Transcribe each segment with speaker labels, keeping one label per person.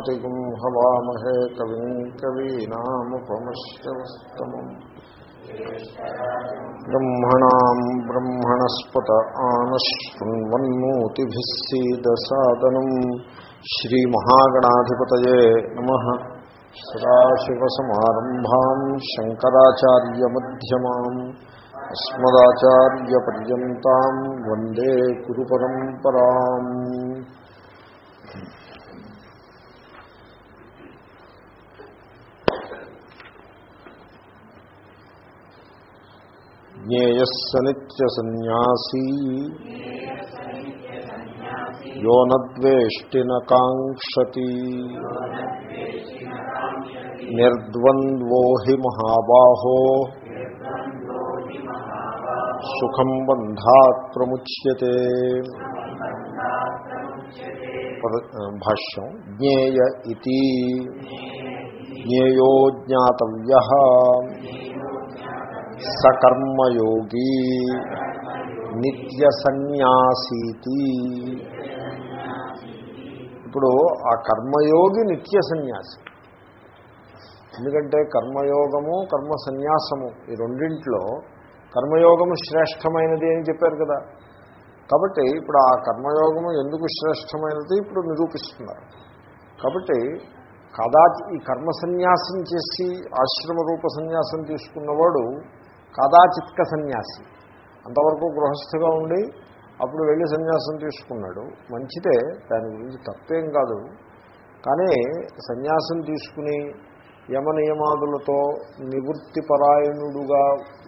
Speaker 1: तिगुं हवामहे कविं कवीनामुपमश्रवस्तमम् ब्रह्मणाम् ब्रह्मणस्पत आनशृण्वन्नोतिभिः सीदसादनम्। श्रीमहागणाधिपतये नमः। सदाशिवसमारम्भाम् शङ्कराचार्यमध्यमाम्। अस्मदाचार्यपर्यन्ताम् वंदे జ్ఞేయः स नित्यसन्न्यासी यो न द्वेष्टि न काङ्क्षति निर्द्वन्द्वो हि महाबाहो సుఖం బంధాత్ ప్రముచ్యతే భాష్యం జ్ఞేయ ఇది జ్ఞేయో జ్ఞాతవ్య సకర్మయోగి నిత్య సన్యాసీతి ఇప్పుడు ఆ కర్మయోగి నిత్య సన్యాసి ఎందుకంటే కర్మయోగము కర్మ సన్యాసము ఈ రెండింట్లో కర్మయోగము శ్రేష్టమైనది అని చెప్పారు కదా. కాబట్టి ఇప్పుడు ఆ కర్మయోగము ఎందుకు శ్రేష్టమైనది? ఇప్పుడు నిరూపిస్తున్నారు. కాబట్టి కదా ఈ కర్మ సన్యాసం చేసి ఆశ్రమ రూప సన్యాసం తీసుకున్నవాడు కదాచిత్క సన్యాసి. అంతవరకు గృహస్థగా ఉండి అప్పుడు వెళ్ళి సన్యాసం తీసుకున్నాడు. మంచిదే దాని గురించి తప్పేం కాదు. కానీ సన్యాసం తీసుకుని యమనియమాదులతో నివృత్తిపరాయణుడుగా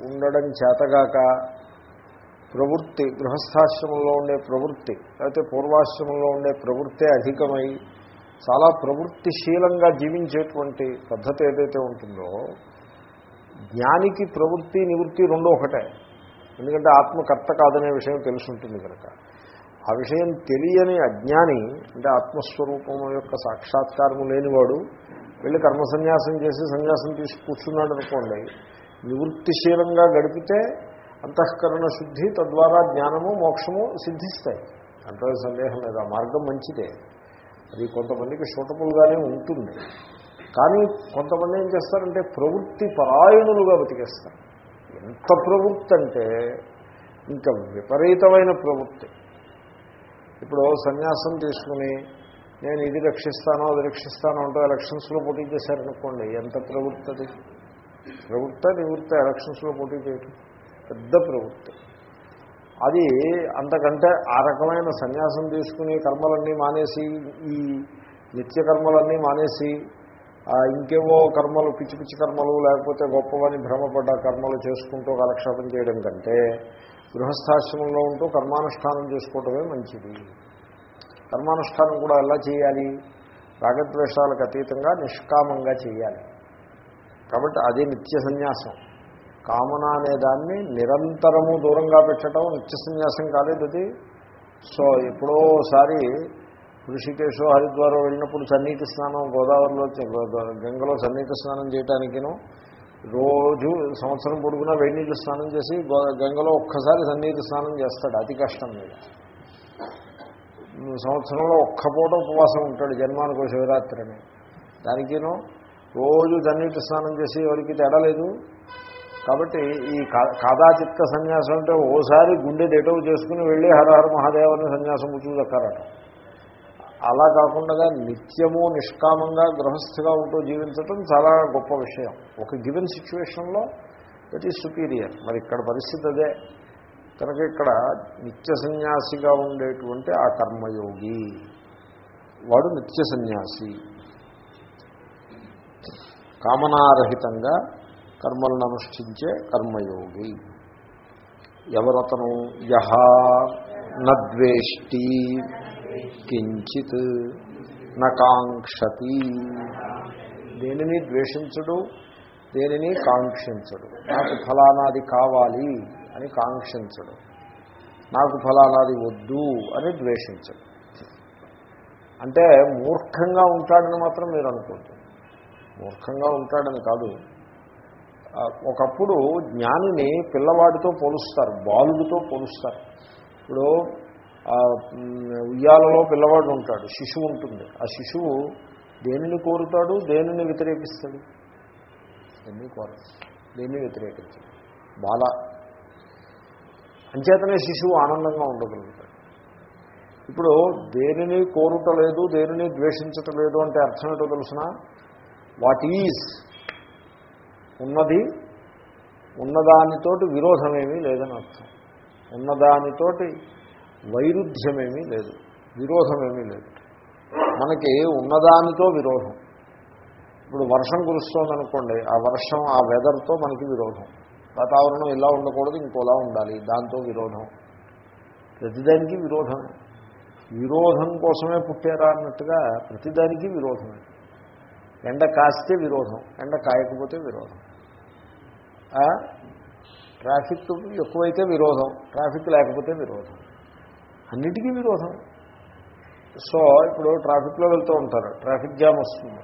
Speaker 1: ఉండడం చేతగాక ప్రవృత్తి గృహస్థాశ్రమంలో ఉండే ప్రవృత్తి లేకపోతే పూర్వాశ్రమంలో ఉండే ప్రవృత్తే అధికమై చాలా ప్రవృత్తిశీలంగా జీవించేటువంటి పద్ధతి ఏదైతే ఉంటుందో జ్ఞానికి ప్రవృత్తి నివృత్తి రెండో ఒకటే. ఎందుకంటే ఆత్మకర్త కాదనే విషయం తెలుసుంటుంది కనుక. ఆ విషయం తెలియని అజ్ఞాని అంటే ఆత్మస్వరూపం యొక్క సాక్షాత్కారము లేనివాడు వెళ్ళి కర్మ సన్యాసం చేసి సన్యాసం తీసి కూర్చున్నాడు అనుకోండి నివృత్తిశీలంగా గడిపితే అంతఃకరణ శుద్ధి తద్వారా జ్ఞానము మోక్షము సిద్ధిస్తాయి. అంటే సందేహం లేదు. ఆ మార్గం మంచిదే. అది కొంతమందికి సూటబుల్గానే ఉంటుంది. కానీ కొంతమంది ఏం చేస్తారంటే ప్రవృత్తి పరాయణులుగా బతికేస్తారు. ఎంత ప్రవృత్తి అంటే ఇంకా విపరీతమైన ప్రవృత్తి. ఇప్పుడు సన్యాసం తీసుకుని నేను ఇది రక్షిస్తానో అది రక్షిస్తానో అంటే ఎలక్షన్స్లో పోటీ చేశారనుకోండి ఎంత ప్రవృత్తి అది? ప్రవృత్త నివృత్తి ఎలక్షన్స్లో పోటీ చేయటం పెద్ద ప్రవృత్తి. అది అంతకంటే ఆ రకమైన సన్యాసం తీసుకుని కర్మలన్నీ మానేసి ఈ నిత్య కర్మలన్నీ మానేసి ఇంకేవో కర్మలు పిచ్చి పిచ్చి కర్మలు లేకపోతే గొప్పవని భ్రమపడ్డ కర్మలు చేసుకుంటూ కాలక్షేపం చేయడం కంటే గృహస్థాశ్రమంలో ఉంటూ కర్మానుష్ఠానం చేసుకోవటమే మంచిది. కర్మానుష్ఠానం కూడా ఎలా చేయాలి? రాగద్వేషాలకు అతీతంగా నిష్కామంగా చేయాలి. కాబట్టి అది నిత్య సన్యాసం. కామన అనే దాన్ని నిరంతరము దూరంగా పెట్టడం నిత్య సన్యాసం కాలేదు అది. సో ఎప్పుడోసారి ఋషికేశో హరిద్వారం వెళ్ళినప్పుడు సన్నిహిత స్నానం గోదావరిలో గంగలో సన్నిహిత స్నానం చేయడానికిను రోజు సంవత్సరం పొడుగునా వేడి నీళ్ళు స్నానం చేసి గంగలో ఒక్కసారి సన్నిహిత స్నానం చేస్తాడు. అతి కష్టం మీద. సంవత్సరంలో ఒక్క పూట ఉపవాసం ఉంటాడు జన్మానికి శివరాత్రిని. దానికిను రోజు సన్నిహిత స్నానం చేసి ఎవరికి తేడలేదు కాబట్టి ఈ కాదాచిత్త సన్యాసం అంటే ఓసారి గుండె డెటవ్ చేసుకుని వెళ్ళి హరహర మహాదేవని సన్యాసం కూర్చుదక్కరట అలా కాకుండా నిత్యము నిష్కామంగా గృహస్థగా ఉంటూ జీవించటం చాలా గొప్ప విషయం. ఒక గివెన్ సిచ్యువేషన్లో దట్ ఈజ్ సుపీరియర్ మరి ఇక్కడ పరిస్థితి అదే. కనుక ఇక్కడ నిత్య సన్యాసిగా ఉండేటువంటి ఆ కర్మయోగి వాడు నిత్య సన్యాసి. కామనారహితంగా కర్మలను అనుష్ఠించే కర్మయోగి. ఎవరతను? యహ నద్వేష్టి. కించిత్ నకాంక్షతి. దేనిని ద్వేషించడు? దేనిని కాంక్షించడు? నాకు ఫలానాది కావాలి అని కాంక్షించడు. నాకు ఫలానాది వద్దు అని ద్వేషించడు. అంటే మూర్ఖంగా ఉంటాడని మాత్రం మీరు అనుకోండి మూర్ఖంగా ఉంటాడని కాదు. ఒకప్పుడు జ్ఞానిని పిల్లవాడితో పోలుస్తారు బాలుడితో పోలుస్తారు. ఇప్పుడు ఉయ్యాలలో పిల్లవాడు ఉంటాడు శిశువు ఉంటుంది. ఆ శిశువు దేనిని కోరుతాడు? దేనిని వ్యతిరేకిస్తాడు? దేన్ని కోరడు దేన్ని వ్యతిరేకించడు బాల. అంచేతనే శిశువు ఆనందంగా ఉండగలుగుతాడు. ఇప్పుడు దేనిని కోరుటలేదు దేనిని ద్వేషించటలేదు అంటే అర్థం ఏంటో తెలుసిన? వాట్ ఈజ్ ఉన్నది ఉన్నదానితోటి విరోధమేమీ లేదని అర్థం. ఉన్నదానితోటి వైరుధ్యమేమీ లేదు విరోధమేమీ లేదు. మనకి ఉన్నదానితో విరోధం. ఇప్పుడు వర్షం కురుస్తోందనుకోండి ఆ వర్షం ఆ వెదర్తో మనకి విరోధం. వాతావరణం ఇలా ఉండకూడదు ఇంకోలా ఉండాలి దాంతో విరోధం. ప్రతిదానికి విరోధమే. విరోధం కోసమే పుట్టారా అన్నట్టుగా ప్రతిదానికి విరోధమే. ఎండ కాస్తే విరోధం ఎండ కాయకపోతే విరోధం. ట్రాఫిక్ ఎక్కువైతే విరోధం ట్రాఫిక్ లేకపోతే విరోధం. అన్నిటికీ విరోధం. సో ఇప్పుడు ట్రాఫిక్లో వెళ్తూ ఉంటారు. ట్రాఫిక్ జామ్ వస్తుంది.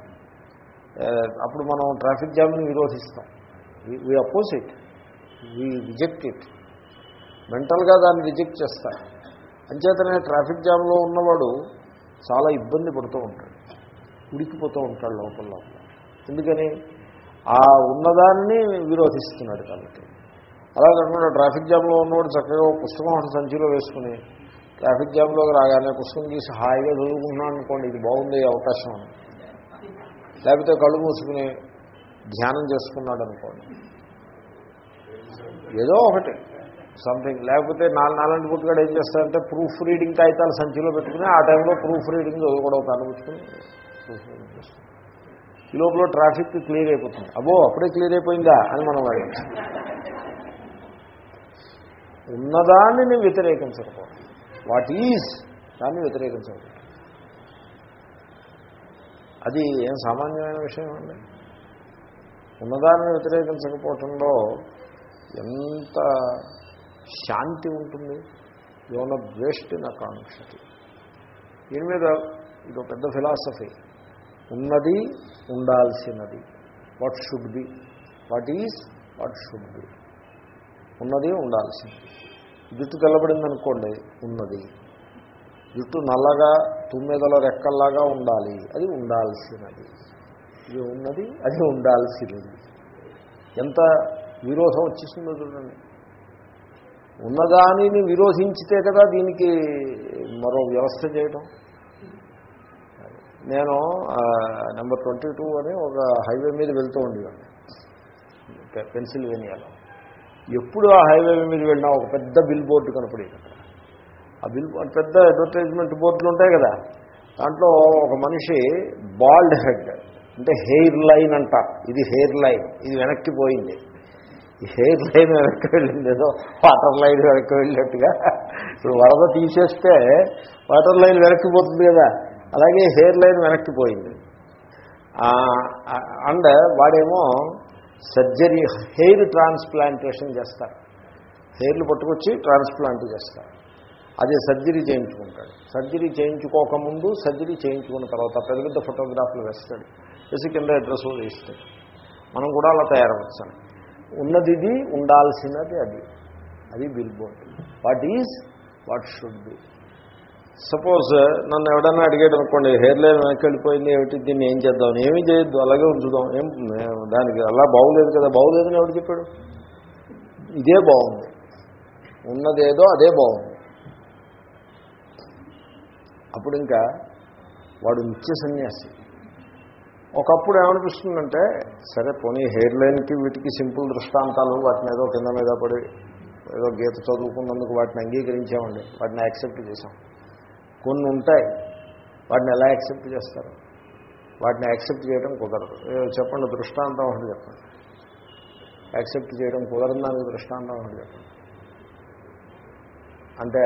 Speaker 1: అప్పుడు మనం ట్రాఫిక్ జామ్ని విరోధిస్తాం. We oppose it. We reject it. మెంటల్గా దాన్ని రిజెక్ట్ చేస్తారు. అంచేతనే ట్రాఫిక్ జామ్లో ఉన్నవాడు చాలా ఇబ్బంది పడుతూ ఉంటాడు. ఉడికిపోతూ ఉంటాడు లోపల లోపల. ఎందుకని? ఆ ఉన్నదాన్ని విరోధిస్తున్నాడు కాబట్టి. అలా కాకుండా ట్రాఫిక్ జామ్లో ఉన్నవాడు చక్కగా పుస్తకం సంచిలో వేసుకుని ట్రాఫిక్ జామ్లోకి రాగానే పుస్తకం తీసి హాయిగా చదువుకుంటున్నాను అనుకోండి ఇది బాగుండే అవకాశం అని. లేకపోతే కళ్ళు మూసుకుని ధ్యానం చేసుకున్నాడు అనుకోండి. ఏదో ఒకటి సంథింగ్ లేకపోతే నాలుగు నాలుగు పుట్టుగాడు ఏం చేస్తారంటే ప్రూఫ్ రీడింగ్ కాగితాలు సంచిలో పెట్టుకుని ఆ టైంలో ప్రూఫ్ రీడింగ్ చదువుకోవడం కనిపించుకుని ప్రూఫ్ రీడింగ్ చేస్తాం ఈ లోపల ట్రాఫిక్ క్లియర్ అయిపోతుంది. అబ్బో అప్పుడే క్లియర్ అయిపోయిందా అని మనం అడగచ్చు ఉన్నదాన్ని వ్యతిరేకించకపోవడం. వాట్ ఈజ్ దాన్ని వ్యతిరేకించండి అది ఏం సామాన్యమైన విషయం అండి? ఉన్నదాన్ని వ్యతిరేకించకపోవటంలో ఎంత శాంతి ఉంటుంది? యోన ద్వేష్టి నా కాంక్షతి. దీని మీద ఇది పెద్ద ఫిలాసఫీ. ఉన్నది ఉండాల్సినది. What should be what is what should be ఉన్నది ఉండాల్సింది జుట్టు తెల్లబడింది అనుకోండి ఉన్నది. జుట్టు నల్లగా తుమ్మెదల రెక్కల్లాగా ఉండాలి. అది ఉండాల్సినది. ఇది ఉన్నది అది ఉండాల్సినది. ఎంత విరోధం వచ్చేసిందో చూడండి. ఉన్నదానిని విరోధించితే కదా దీనికి మరో వ్యవస్థ చేయడం నేను నెంబర్ ట్వంటీ టూ అని ఒక హైవే మీద వెళ్తూ ఉండేవాడిని. పెన్సిల్వేనియాలో. ఎప్పుడు ఆ హైవే మీద వెళ్ళినా ఒక పెద్ద బిల్ బోర్డు కనపడేది ఆ బిల్ పెద్ద అడ్వర్టైజ్మెంట్ బోర్డులు ఉంటాయి కదా. దాంట్లో ఒక మనిషి బాల్డ్ హెడ్ అంటే హెయిర్ లైన్ అంట. ఇది హెయిర్ లైన్ ఇది వెనక్కి పోయింది. ఈ హెయిర్ లైన్ వెనక్కి వెళ్ళింది. ఏదో వాటర్ లైన్ వెనక్కి వెళ్ళినట్టుగా. ఇప్పుడు వరద తీసేస్తే వాటర్ లైన్ వెనక్కి పోతుంది కదా. అలాగే హెయిర్ లైన్ వెనక్కి పోయింది. అండ్ వాడేమో సర్జరీ హెయిర్ ట్రాన్స్ప్లాంటేషన్ చేస్తారు. హెయిర్లు పట్టుకొచ్చి ట్రాన్స్ప్లాంట్ చేస్తారు. అదే సర్జరీ చేయించుకుంటాడు. సర్జరీ చేయించుకోకముందు సర్జరీ చేయించుకున్న తర్వాత పెద్ద పెద్ద ఫోటోగ్రాఫ్లు వేస్తాడు. వేసి కింద అడ్రస్ వేస్తాడు మనం కూడా అలా తయారవచ్చు. ఉన్నది ఇది ఉండాల్సినది అది. అది bill board what is what should be suppose నన్ను ఎవడన్నా అడిగాడు అనుకోండి హెయిర్ లైన్ వెనక్కి వెళ్ళిపోయింది ఏమిటి? దీన్ని ఏం చేద్దాం? ఏమీ చేయొద్దు అలాగే ఉంచుదాం. ఏం దానికి అలా బాగులేదు కదా. బాగులేదని ఎవడు చెప్పాడు? ఇదే బాగుంది ఉన్నదేదో అదే బాగుంది అప్పుడు ఇంకా వాడు నిత్య సన్యాసి. ఒకప్పుడు ఏమనిపిస్తుందంటే సరే పోనీ హెయిర్ లైన్కి వీటికి సింపుల్ దృష్టాంతాలు వాటిని ఏదో కింద మీద పడి ఏదో గీత చదువుకున్నందుకు వాటిని అంగీకరించామండి వాటిని యాక్సెప్ట్ చేసాం కొన్ని ఉంటాయి వాటిని ఎలా యాక్సెప్ట్ చేస్తారు? వాటిని యాక్సెప్ట్ చేయడం కుదరదు. చెప్పండి దృష్టాంతం ఒకటి చెప్పండి. యాక్సెప్ట్ చేయడం కుదరదానికి దృష్టాంతం ఒకటి చెప్పండి. అంటే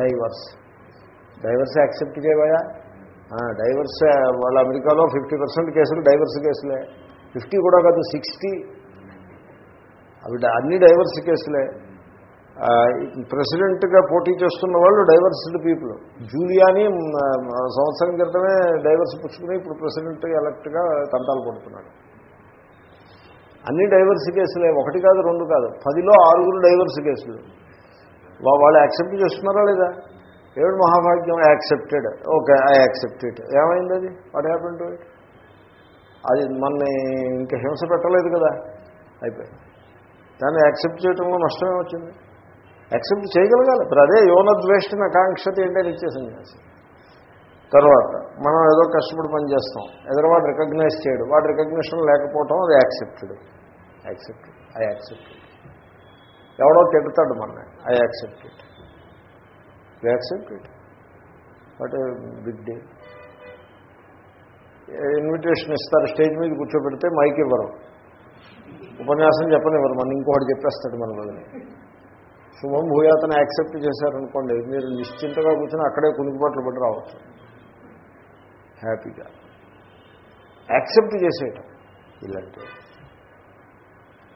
Speaker 1: డైవర్స్. డైవర్స్ యాక్సెప్ట్ చేయబోయా డైవర్స్ వాళ్ళ అమెరికాలో ఫిఫ్టీ పర్సెంట్ కేసులు డైవర్స్ కేసులే. ఫిఫ్టీ కూడా కాదు సిక్స్టీ. అవి అన్ని డైవర్స్ కేసులే. ప్రెసిడెంట్గా పోటీ చేస్తున్న వాళ్ళు డైవర్స్డ్ పీపుల్. జూలియాని సంవత్సరం క్రితమే డైవర్స్ పుచ్చుకుని ఇప్పుడు ప్రెసిడెంట్ ఎలక్ట్గా తంటాలు పడుతున్నాడు అన్ని డైవర్స్ కేసులే ఒకటి కాదు రెండు కాదు పదిలో ఆరుగురు డైవర్స్ కేసులు. వాళ్ళు యాక్సెప్ట్ చేస్తున్నారా లేదా? ఏమిటి మహాభాగ్యం? యాక్సెప్టెడ్. Okay I accepted. ఏమైంది అది? What happen to it? అది మనని ఇంకా హింస పెట్టలేదు కదా? అయిపోయింది. దాన్ని యాక్సెప్ట్ చేయడంలో నష్టమే వచ్చింది యాక్సెప్ట్ చేయగలగాలి. ఇప్పుడు అదే యోనద్వేష్టిన ఆకాంక్షత ఏంటని ఇచ్చేసింది. తర్వాత మనం ఏదో కష్టపడి పని చేస్తాం. ఎదురువాడు రికగ్నైజ్ చేయడు. వాడు రికగ్నిషన్ లేకపోవటం అది యాక్సెప్టెడ్. యాక్సెప్టెడ్. I accepted. ఎవడో తిడతాడు మన I accept you accept but big day invitation ఇస్తారు. స్టేజ్ మీద కూర్చోబెడితే మైక్ ఇవ్వరు. ఉపన్యాసం చెప్పనివ్వరు. మన ఇంకోటి చెప్పేస్తాడు మన వాళ్ళని శుభం భూయాతను యాక్సెప్ట్ చేశారనుకోండి మీరు నిశ్చింతగా కూర్చొని అక్కడే కునికిపాట్లు పడి రావచ్చు. హ్యాపీగా. యాక్సెప్ట్ చేసేయటం ఇలాంటివి.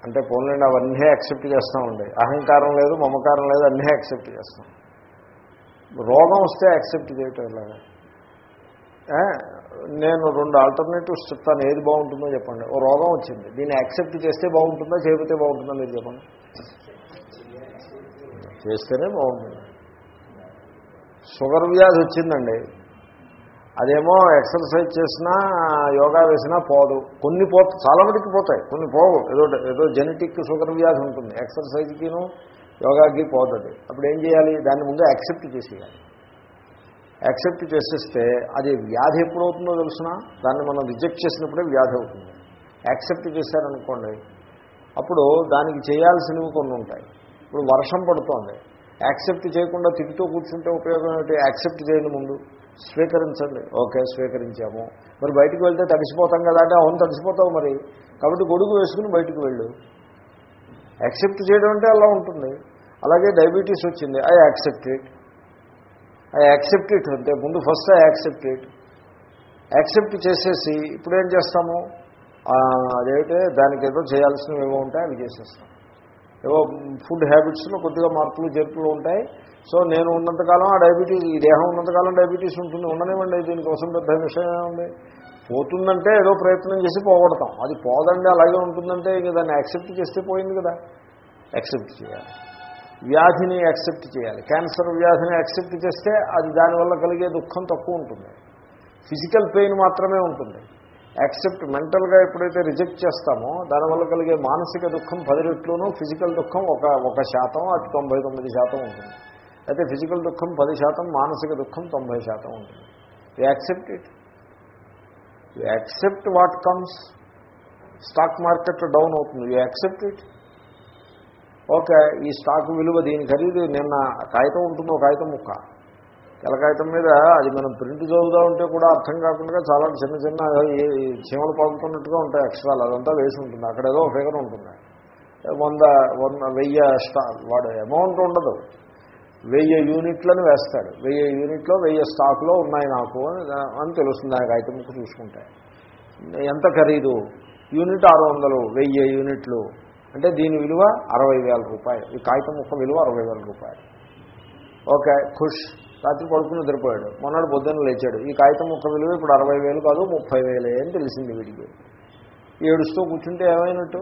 Speaker 1: అంటే పోన్లేండి అవన్నీ యాక్సెప్ట్ చేస్తూ ఉండే. అహంకారం లేదు మమకారం లేదు అన్నీ యాక్సెప్ట్ చేస్తాం. రోగం వస్తే యాక్సెప్ట్ చేయటం ఇలాగా. నేను రెండు ఆల్టర్నేటివ్స్ చెప్తాను ఏది బాగుంటుందో చెప్పండి. ఓ రోగం వచ్చింది దీన్ని యాక్సెప్ట్ చేస్తే బాగుంటుందా చేయకపోతే బాగుంటుందా మీరు చెప్పండి. చేస్తేనే బాగుంటుంది. షుగర్ వ్యాధి వచ్చిందండి. అదేమో ఎక్సర్సైజ్ చేసినా యోగా వేసినా పోదు. కొన్ని పో చాలా మటుకు పోతాయి. కొన్ని పోవు. ఏదో ఏదో జెనెటిక్ షుగర్ వ్యాధి ఉంటుంది. ఎక్సర్సైజ్కిను యోగాకి పోతుంది అప్పుడు ఏం చేయాలి? దాన్ని ముందు యాక్సెప్ట్ చేసేయాలి. యాక్సెప్ట్ చేసేస్తే అది వ్యాధి ఎప్పుడవుతుందో తెలిసిన? దాన్ని మనం రిజెక్ట్ చేసినప్పుడే వ్యాధి అవుతుంది. యాక్సెప్ట్ చేశారనుకోండి అప్పుడు దానికి చేయాల్సినవి కొన్ని ఉంటాయి. ఇప్పుడు వర్షం పడుతోంది. యాక్సెప్ట్ చేయకుండా తిరుగుతూ కూర్చుంటే ఉపయోగం ఏంటి యాక్సెప్ట్ చేయండి ముందు స్వీకరించండి. ఓకే స్వీకరించాము. మరి బయటకు వెళ్తే తడిసిపోతాం కదా అంటే అవును తడిసిపోతావు మరి. కాబట్టి గొడుగు వేసుకుని బయటకు వెళ్ళు. యాక్సెప్ట్ చేయడం అంటే అలా ఉంటుంది. అలాగే డయాబెటీస్ వచ్చింది. I accept it. I accept it అంటే ముందు first I accept it. Accept చేసేసి ఇప్పుడు ఏం చేస్తాము? అదేమిటే? దానికి ఏదో చేయాల్సినవి ఏమో ఉంటాయి అవి చేసేస్తాం. ఏవో ఫుడ్ హ్యాబిట్స్లో కొద్దిగా మార్పులు చేర్పులు ఉంటాయి. సో నేను ఉన్నంతకాలం ఆ డయాబెటీస్ ఈ దేహం ఉన్నంతకాలం డయాబెటీస్ ఉంటుంది. ఉండనివ్వండి దీనికోసం పెద్ద విషయం ఉంది పోతుందంటే ఏదో ప్రయత్నం చేసి పోగొడతాం. అది పోదండి అలాగే ఉంటుందంటే ఇంక దాన్ని యాక్సెప్ట్ చేస్తే పోయింది కదా. యాక్సెప్ట్ చేయాలి. వ్యాధిని యాక్సెప్ట్ చేయాలి. క్యాన్సర్ వ్యాధిని యాక్సెప్ట్ చేస్తే అది దానివల్ల కలిగే దుఃఖం తక్కువ ఉంటుంది. ఫిజికల్ పెయిన్ మాత్రమే ఉంటుంది. యాక్సెప్ట్ మెంటల్గా ఎప్పుడైతే రిజెక్ట్ చేస్తామో దానివల్ల కలిగే మానసిక దుఃఖం పది రెట్లునూ ఫిజికల్ దుఃఖం ఒక ఒక శాతం అటు తొంభై తొమ్మిది శాతం ఉంటుంది. అయితే ఫిజికల్ దుఃఖం పది శాతం మానసిక దుఃఖం తొంభై శాతం ఉంటుంది. You accept it you accept what comes stock market down అవుతుంది. యూ యాక్సెప్ట్ ఇట్ ఓకే ఈ స్టాక్ విలువ దీని ఖరీదు. నిన్న కాగితం ఉంటుంది ఒక కాగితం ముక్క? తెలకాయటం కాగితం మీద అది మనం ప్రింట్ చదువుతూ ఉంటే కూడా అర్థం కాకుండా చాలా చిన్న చిన్న ఈ- చీమలు పాకుతున్నట్టుగా ఉంటాయి అక్షరాలు. అదంతా వేసి ఉంటుంది. అక్కడ ఏదో ఫిగర్ ఉంటుంది. వంద వంద వెయ్యి స్టా వాడు అమౌంట్ ఉండదు. వెయ్యి యూనిట్లను వేస్తాడు. వెయ్యి యూనిట్లో వెయ్యి స్టాక్లో ఉన్నాయి నాకు అని- తెలుస్తుంది. ఆ కాగితం చూసుకుంటే. ఎంత ఖరీదు? యూనిట్ ఆరు వందలు వెయ్యి యూనిట్లు. అంటే దీని విలువ అరవై వేల రూపాయలు. ఈ కాగితం ముక్క విలువ అరవై వేల రూపాయలు. ఓకే ఖుష్. రాత్రి పడుకుని నిద్రపోయాడు. మొన్నడు పొద్దున్న లేచాడు. ఈ కాగితం ముక్క విలువ ఇప్పుడు అరవై వేలు కాదు ముప్పై వేలే అని తెలిసింది వీడికి. ఏడుస్తూ కూర్చుంటే ఏమైనట్టు?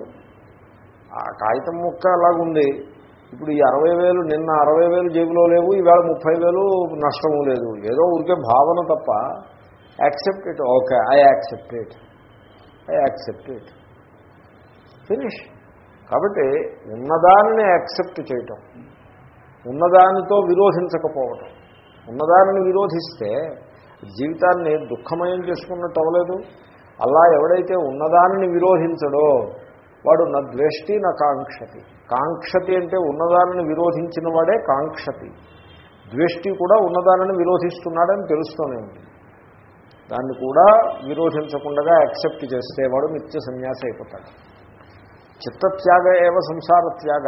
Speaker 1: ఆ కాగితం ముక్క అలాగుంది. ఇప్పుడు ఈ అరవై వేలు నిన్న అరవై వేలు జేబులో లేవు ఈవేళ ముప్పై వేలు నష్టము లేదు. ఏదో ఊరికే భావన తప్ప accept it okay I accept it I accept it finish కాబట్టి ఉన్నదానిని యాక్సెప్ట్ చేయటం. ఉన్నదానితో విరోధించకపోవటం. ఉన్నదానిని విరోధిస్తే జీవితాన్ని దుఃఖమయం చేసుకున్నట్టు అవ్వలేదు. అలా ఎవడైతే ఉన్నదానిని విరోధించడో వాడు నా ద్వేష్టి నా కాంక్షతి. కాంక్షతి అంటే ఉన్నదానిని విరోధించిన వాడే కాంక్షతి. ద్వేష్టి కూడా ఉన్నదానిని విరోధిస్తున్నాడని తెలుస్తూనే ఉంది. దాన్ని కూడా విరోధించకుండా యాక్సెప్ట్ చేస్తే వాడు నిత్య సన్యాసి అయిపోతాడు. చిత్తత్యాగ ఏవ సంసార త్యాగ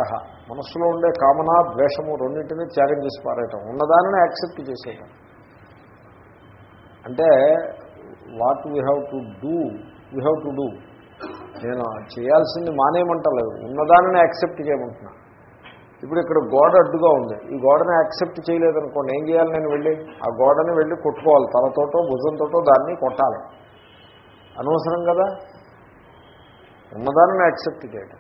Speaker 1: మనస్సులో ఉండే కామన ద్వేషము రెండింటినీ త్యాగం చేసి పారేయటం. ఉన్నదానిని యాక్సెప్ట్ చేసేయటం. అంటే what we have to do we have to do. నేను చేయాల్సింది మానేయమంటలేదు. ఉన్నదానిని యాక్సెప్ట్ చేయమంటున్నా. ఇప్పుడు ఇక్కడ గోడ అడ్డుగా ఉంది. ఈ గోడని యాక్సెప్ట్ చేయలేదనుకోండి ఏం చేయాలి నేను వెళ్ళి? ఆ గోడని వెళ్ళి కొట్టుకోవాలి. తలతోటో భుజంతోటో దాన్ని కొట్టాలి. అనవసరం కదా? ఉన్నదాన్ని యాక్సెప్ట్ చేయడం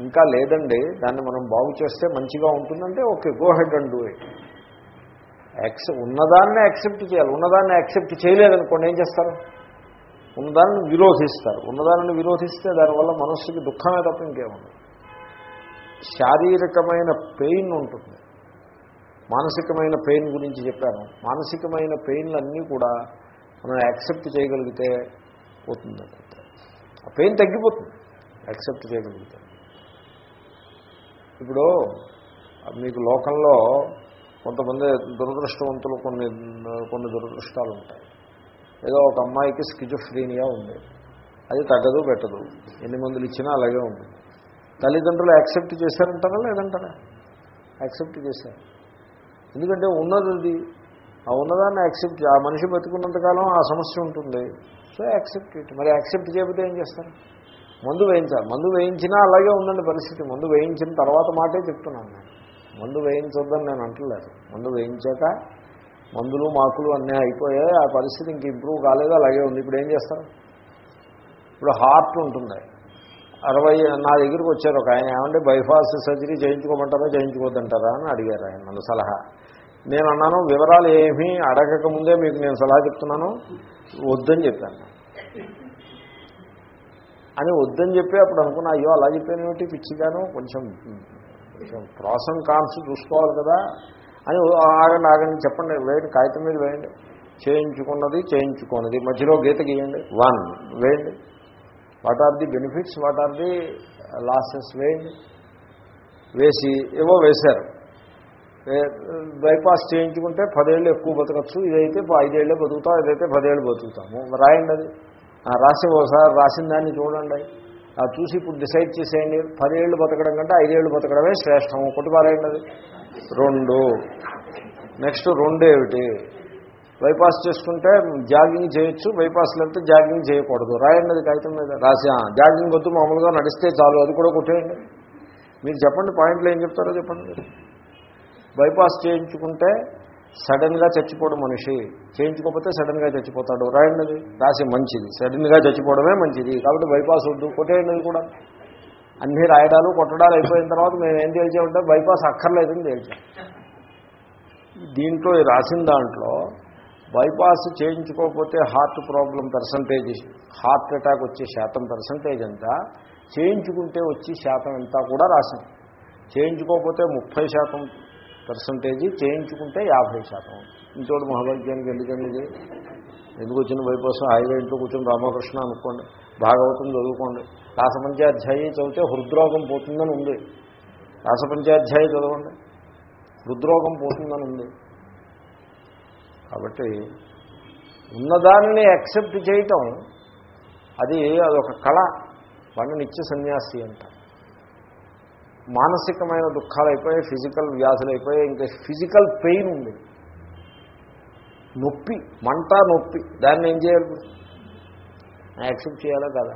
Speaker 1: ఇంకా లేదండి దాన్ని మనం బాగు చేస్తే మంచిగా ఉంటుందంటే okay go ahead and do it. యాక్సె ఉన్నదాన్ని యాక్సెప్ట్ చేయాలి. ఉన్నదాన్ని యాక్సెప్ట్ చేయలేదనుకోండి ఏం చేస్తారు? ఉన్నదాన్ని విరోధిస్తారు. ఉన్నదాన్ని విరోధిస్తే దానివల్ల మనస్సుకి దుఃఖమే తప్ప ఇంకేముంది శారీరకమైన పెయిన్ ఉంటుంది. మానసికమైన పెయిన్ గురించి చెప్పాను. మానసికమైన పెయిన్లన్నీ కూడా మనం యాక్సెప్ట్ చేయగలిగితే పోతుంది ఆ పెయిన్ తగ్గిపోతుంది. యాక్సెప్ట్ చేయగలిగితే ఇప్పుడు మీకు లోకంలో కొంతమంది దురదృష్టవంతులు కొన్ని కొన్ని దురదృష్టాలు ఉంటాయి. ఏదో ఒక అమ్మాయికి స్కిజోఫ్రీనియా ఉంది. అది తగ్గదు పెట్టదు. ఎన్ని మందులు ఇచ్చినా అలాగే ఉంటుంది తల్లిదండ్రులు యాక్సెప్ట్ చేశారంటారా లేదంటారా? యాక్సెప్ట్ చేశారు. ఎందుకంటే ఉన్నది అది. ఆ ఉన్నదాన్ని యాక్సెప్ట్ ఆ మనిషి బతుకున్నంతకాలం ఆ సమస్య ఉంటుంది. So accept it. మరి యాక్సెప్ట్ చేయకపోతే ఏం చేస్తారు? మందు వేయించాలి మందు వేయించినా అలాగే ఉందండి పరిస్థితి. మందు వేయించిన తర్వాత మాటే చెప్తున్నాను నేను. మందు వేయించొద్దని నేను అంటలేదు. మందు వేయించాక మందులు మాకులు అన్నీ అయిపోయాయి ఆ పరిస్థితి ఇంక ఇంప్రూవ్ కాలేదు అలాగే ఉంది. ఇప్పుడు ఏం చేస్తారు? ఇప్పుడు హార్ట్ ఉంటుంది. అరవై నా దగ్గరికి వచ్చారు ఒక ఆయన. ఏమంటే బైపాస్ సర్జరీ చేయించుకోమంటారా చేయించుకోవద్దంటారా అని అడిగారు ఆయన నన్ను సలహా. నేను అన్నాను వివరాలు ఏమీ అడగక ముందే మీకు నేను సలహా చెప్తున్నాను. వద్దని చెప్పాను. అని వద్దని చెప్పి అప్పుడు అనుకున్నా అయ్యో అలా చెప్పాను ఏమిటి? పిచ్చిగాను కొంచెం కొంచెం ప్రాస్ అండ్ కాన్స్ చూసుకోవాలి కదా అని ఆగండి ఆగండి చెప్పండి వేయండి కాగితం మీద వేయండి. చేయించుకున్నది చేయించుకున్నది మధ్యలో గీత గీయండి. వన్ వేయండి. What are the benefits? What are the losses? వేయండి. వేసి ఏవో వేశారు. బైపాస్ చేయించుకుంటే పదేళ్ళు ఎక్కువ బతకచ్చు. ఇదైతే ఐదేళ్ళే బతుకుతాం ఇదైతే పదేళ్ళు బతుకుతాము. రాయండి అది. రాసి ఒకసారి రాసిన దాన్ని చూడండి. చూసి ఇప్పుడు డిసైడ్ చేసేయండి. పదేళ్ళు బతకడం కంటే ఐదేళ్ళు బతకడమే శ్రేష్టం. ఒకటి పారేయండి. అది రెండు. నెక్స్ట్ రెండు ఏమిటి? బైపాస్ చేసుకుంటే జాగింగ్ చేయొచ్చు. బైపాస్ లేకపోతే జాగింగ్ చేయకూడదు. రాయండి అది కాగితం మీద. రాసి జాగింగ్ వద్దు మామూలుగా నడిస్తే చాలు. అది కూడా కొట్టేయండి. మీరు చెప్పండి పాయింట్లు ఏం చెప్తారో చెప్పండి. బైపాస్ చేయించుకుంటే సడన్గా చచ్చిపోవడం మనిషి చేయించుకోకపోతే సడన్గా చచ్చిపోతాడు. రాయండి రాసి మంచిది. సడన్గా చచ్చిపోవడమే మంచిది. కాబట్టి బైపాస్ వద్దు. కొట్టేయండి కూడా. అన్ని రాయడాలు కొట్టడాలు అయిపోయిన తర్వాత మేము ఏం తేల్చామంటే బైపాస్ అక్కర్లేదని తేల్చాం. దీంట్లో రాసిన దాంట్లో బైపాస్ చేయించుకోకపోతే heart problem percentage heart attack వచ్చే శాతం పర్సంటేజ్ ఎంత చేయించుకుంటే వచ్చి శాతం ఎంత కూడా రాసింది చేయించుకోకపోతే ముప్పై శాతం పర్సంటేజీ చేయించుకుంటే యాభై శాతం. ఇంతోటి మహాభాగ్యానికి ఎందుకండి ఇది? ఎందుకు వచ్చిన బైపాస్? హాయిగా ఇంట్లో కూర్చొని రామకృష్ణ అనుకోండి భాగవతం చదువుకోండి. రాసపంచాధ్యాయ చదివితే హృద్రోగం పోతుందని ఉంది. రాసపంచాధ్యాయ చదవండి హృద్రోగం పోతుందని ఉంది. కాబట్టి ఉన్నదానిని యాక్సెప్ట్ చేయటం అది అదొక కళ వాడిని నిత్య సన్యాసి అంట మానసికమైన దుఃఖాలు అయిపోయాయి ఫిజికల్ వ్యాధులు అయిపోయాయి ఇంకా ఫిజికల్ పెయిన్ ఉంది. నొప్పి మంట నొప్పి దాన్ని ఏం చేయాలి? యాక్సెప్ట్ చేయాలా కదా?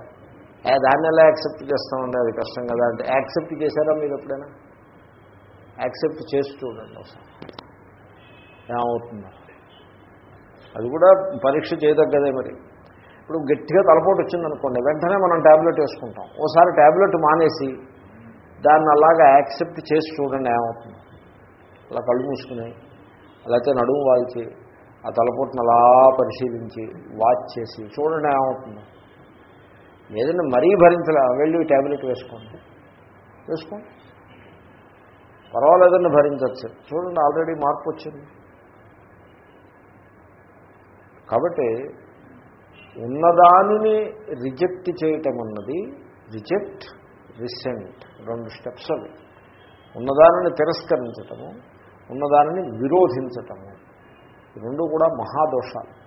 Speaker 1: దాన్ని ఎలా యాక్సెప్ట్ చేస్తామండి? అది కష్టం కదా. అంటే యాక్సెప్ట్ చేశారా మీరు ఎప్పుడైనా? యాక్సెప్ట్ చేసి చూడండి ఒకసారి. ఏమవుతుందో అది కూడా పరీక్ష చేయదగ్గదే మరి. ఇప్పుడు గట్టిగా తలపోటు వచ్చిందనుకోండి వెంటనే మనం ట్యాబ్లెట్ వేసుకుంటాం. ఓసారి ట్యాబ్లెట్ మానేసి దాన్ని అలాగా యాక్సెప్ట్ చేసి చూడండి ఏమవుతుంది. అలా కళ్ళు మూసుకుని అలాగే నడుము వాల్చి ఆ తలపోటును అలా పరిశీలించి వాచ్ చేసి చూడండి ఏమవుతుంది. ఏదైనా మరీ భరించలే వెళ్ళి ట్యాబ్లెట్ వేసుకోండి. వేసుకోండి. పర్వాలేదని భరించవచ్చు చూడండి ఆల్రెడీ మార్పు వచ్చింది. కాబట్టి ఉన్నదానిని రిజెక్ట్ చేయటం అన్నది రిజెక్ట్ రిసెంట్ రెండు స్టెప్స్ అవి. ఉన్నదానిని తిరస్కరించటము ఉన్నదానిని విరోధించటము. రెండు కూడా మహాదోషాలు.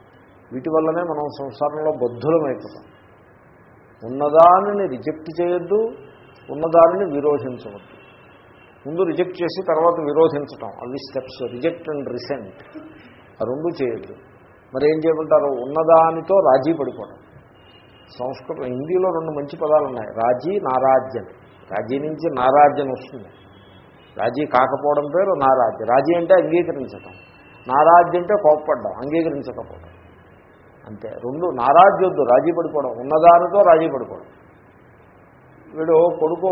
Speaker 1: వీటి వల్లనే మనం సంసారంలో బద్ధులమైపోతాం. ఉన్నదానిని రిజెక్ట్ చేయొద్దు ఉన్నదానిని విరోధించవద్దు. ముందు రిజెక్ట్ చేసి తర్వాత విరోధించటం. అవి స్టెప్స్ రిజెక్ట్ అండ్ రిసెంట్. రెండు చేయొద్దు. మరి ఏం చేయమంటారు? ఉన్నదానితో రాజీ పడిపోవడం సంస్కృతం హిందీలో రెండు మంచి పదాలు ఉన్నాయి రాజీ నారాజ్యం రాజీ నుంచి నారాజ్యం వస్తుంది. రాజీ కాకపోవడం పేరు నారాజ్య. రాజీ అంటే అంగీకరించటం. నారాజ్య అంటే కోప్పడ్డం అంగీకరించకపోవడం. అంతే. రెండు నారాజ్యొద్దు రాజీ పడిపోవడం. ఉన్నదానితో రాజీ పడిపోవడం. వీడు కొడుకు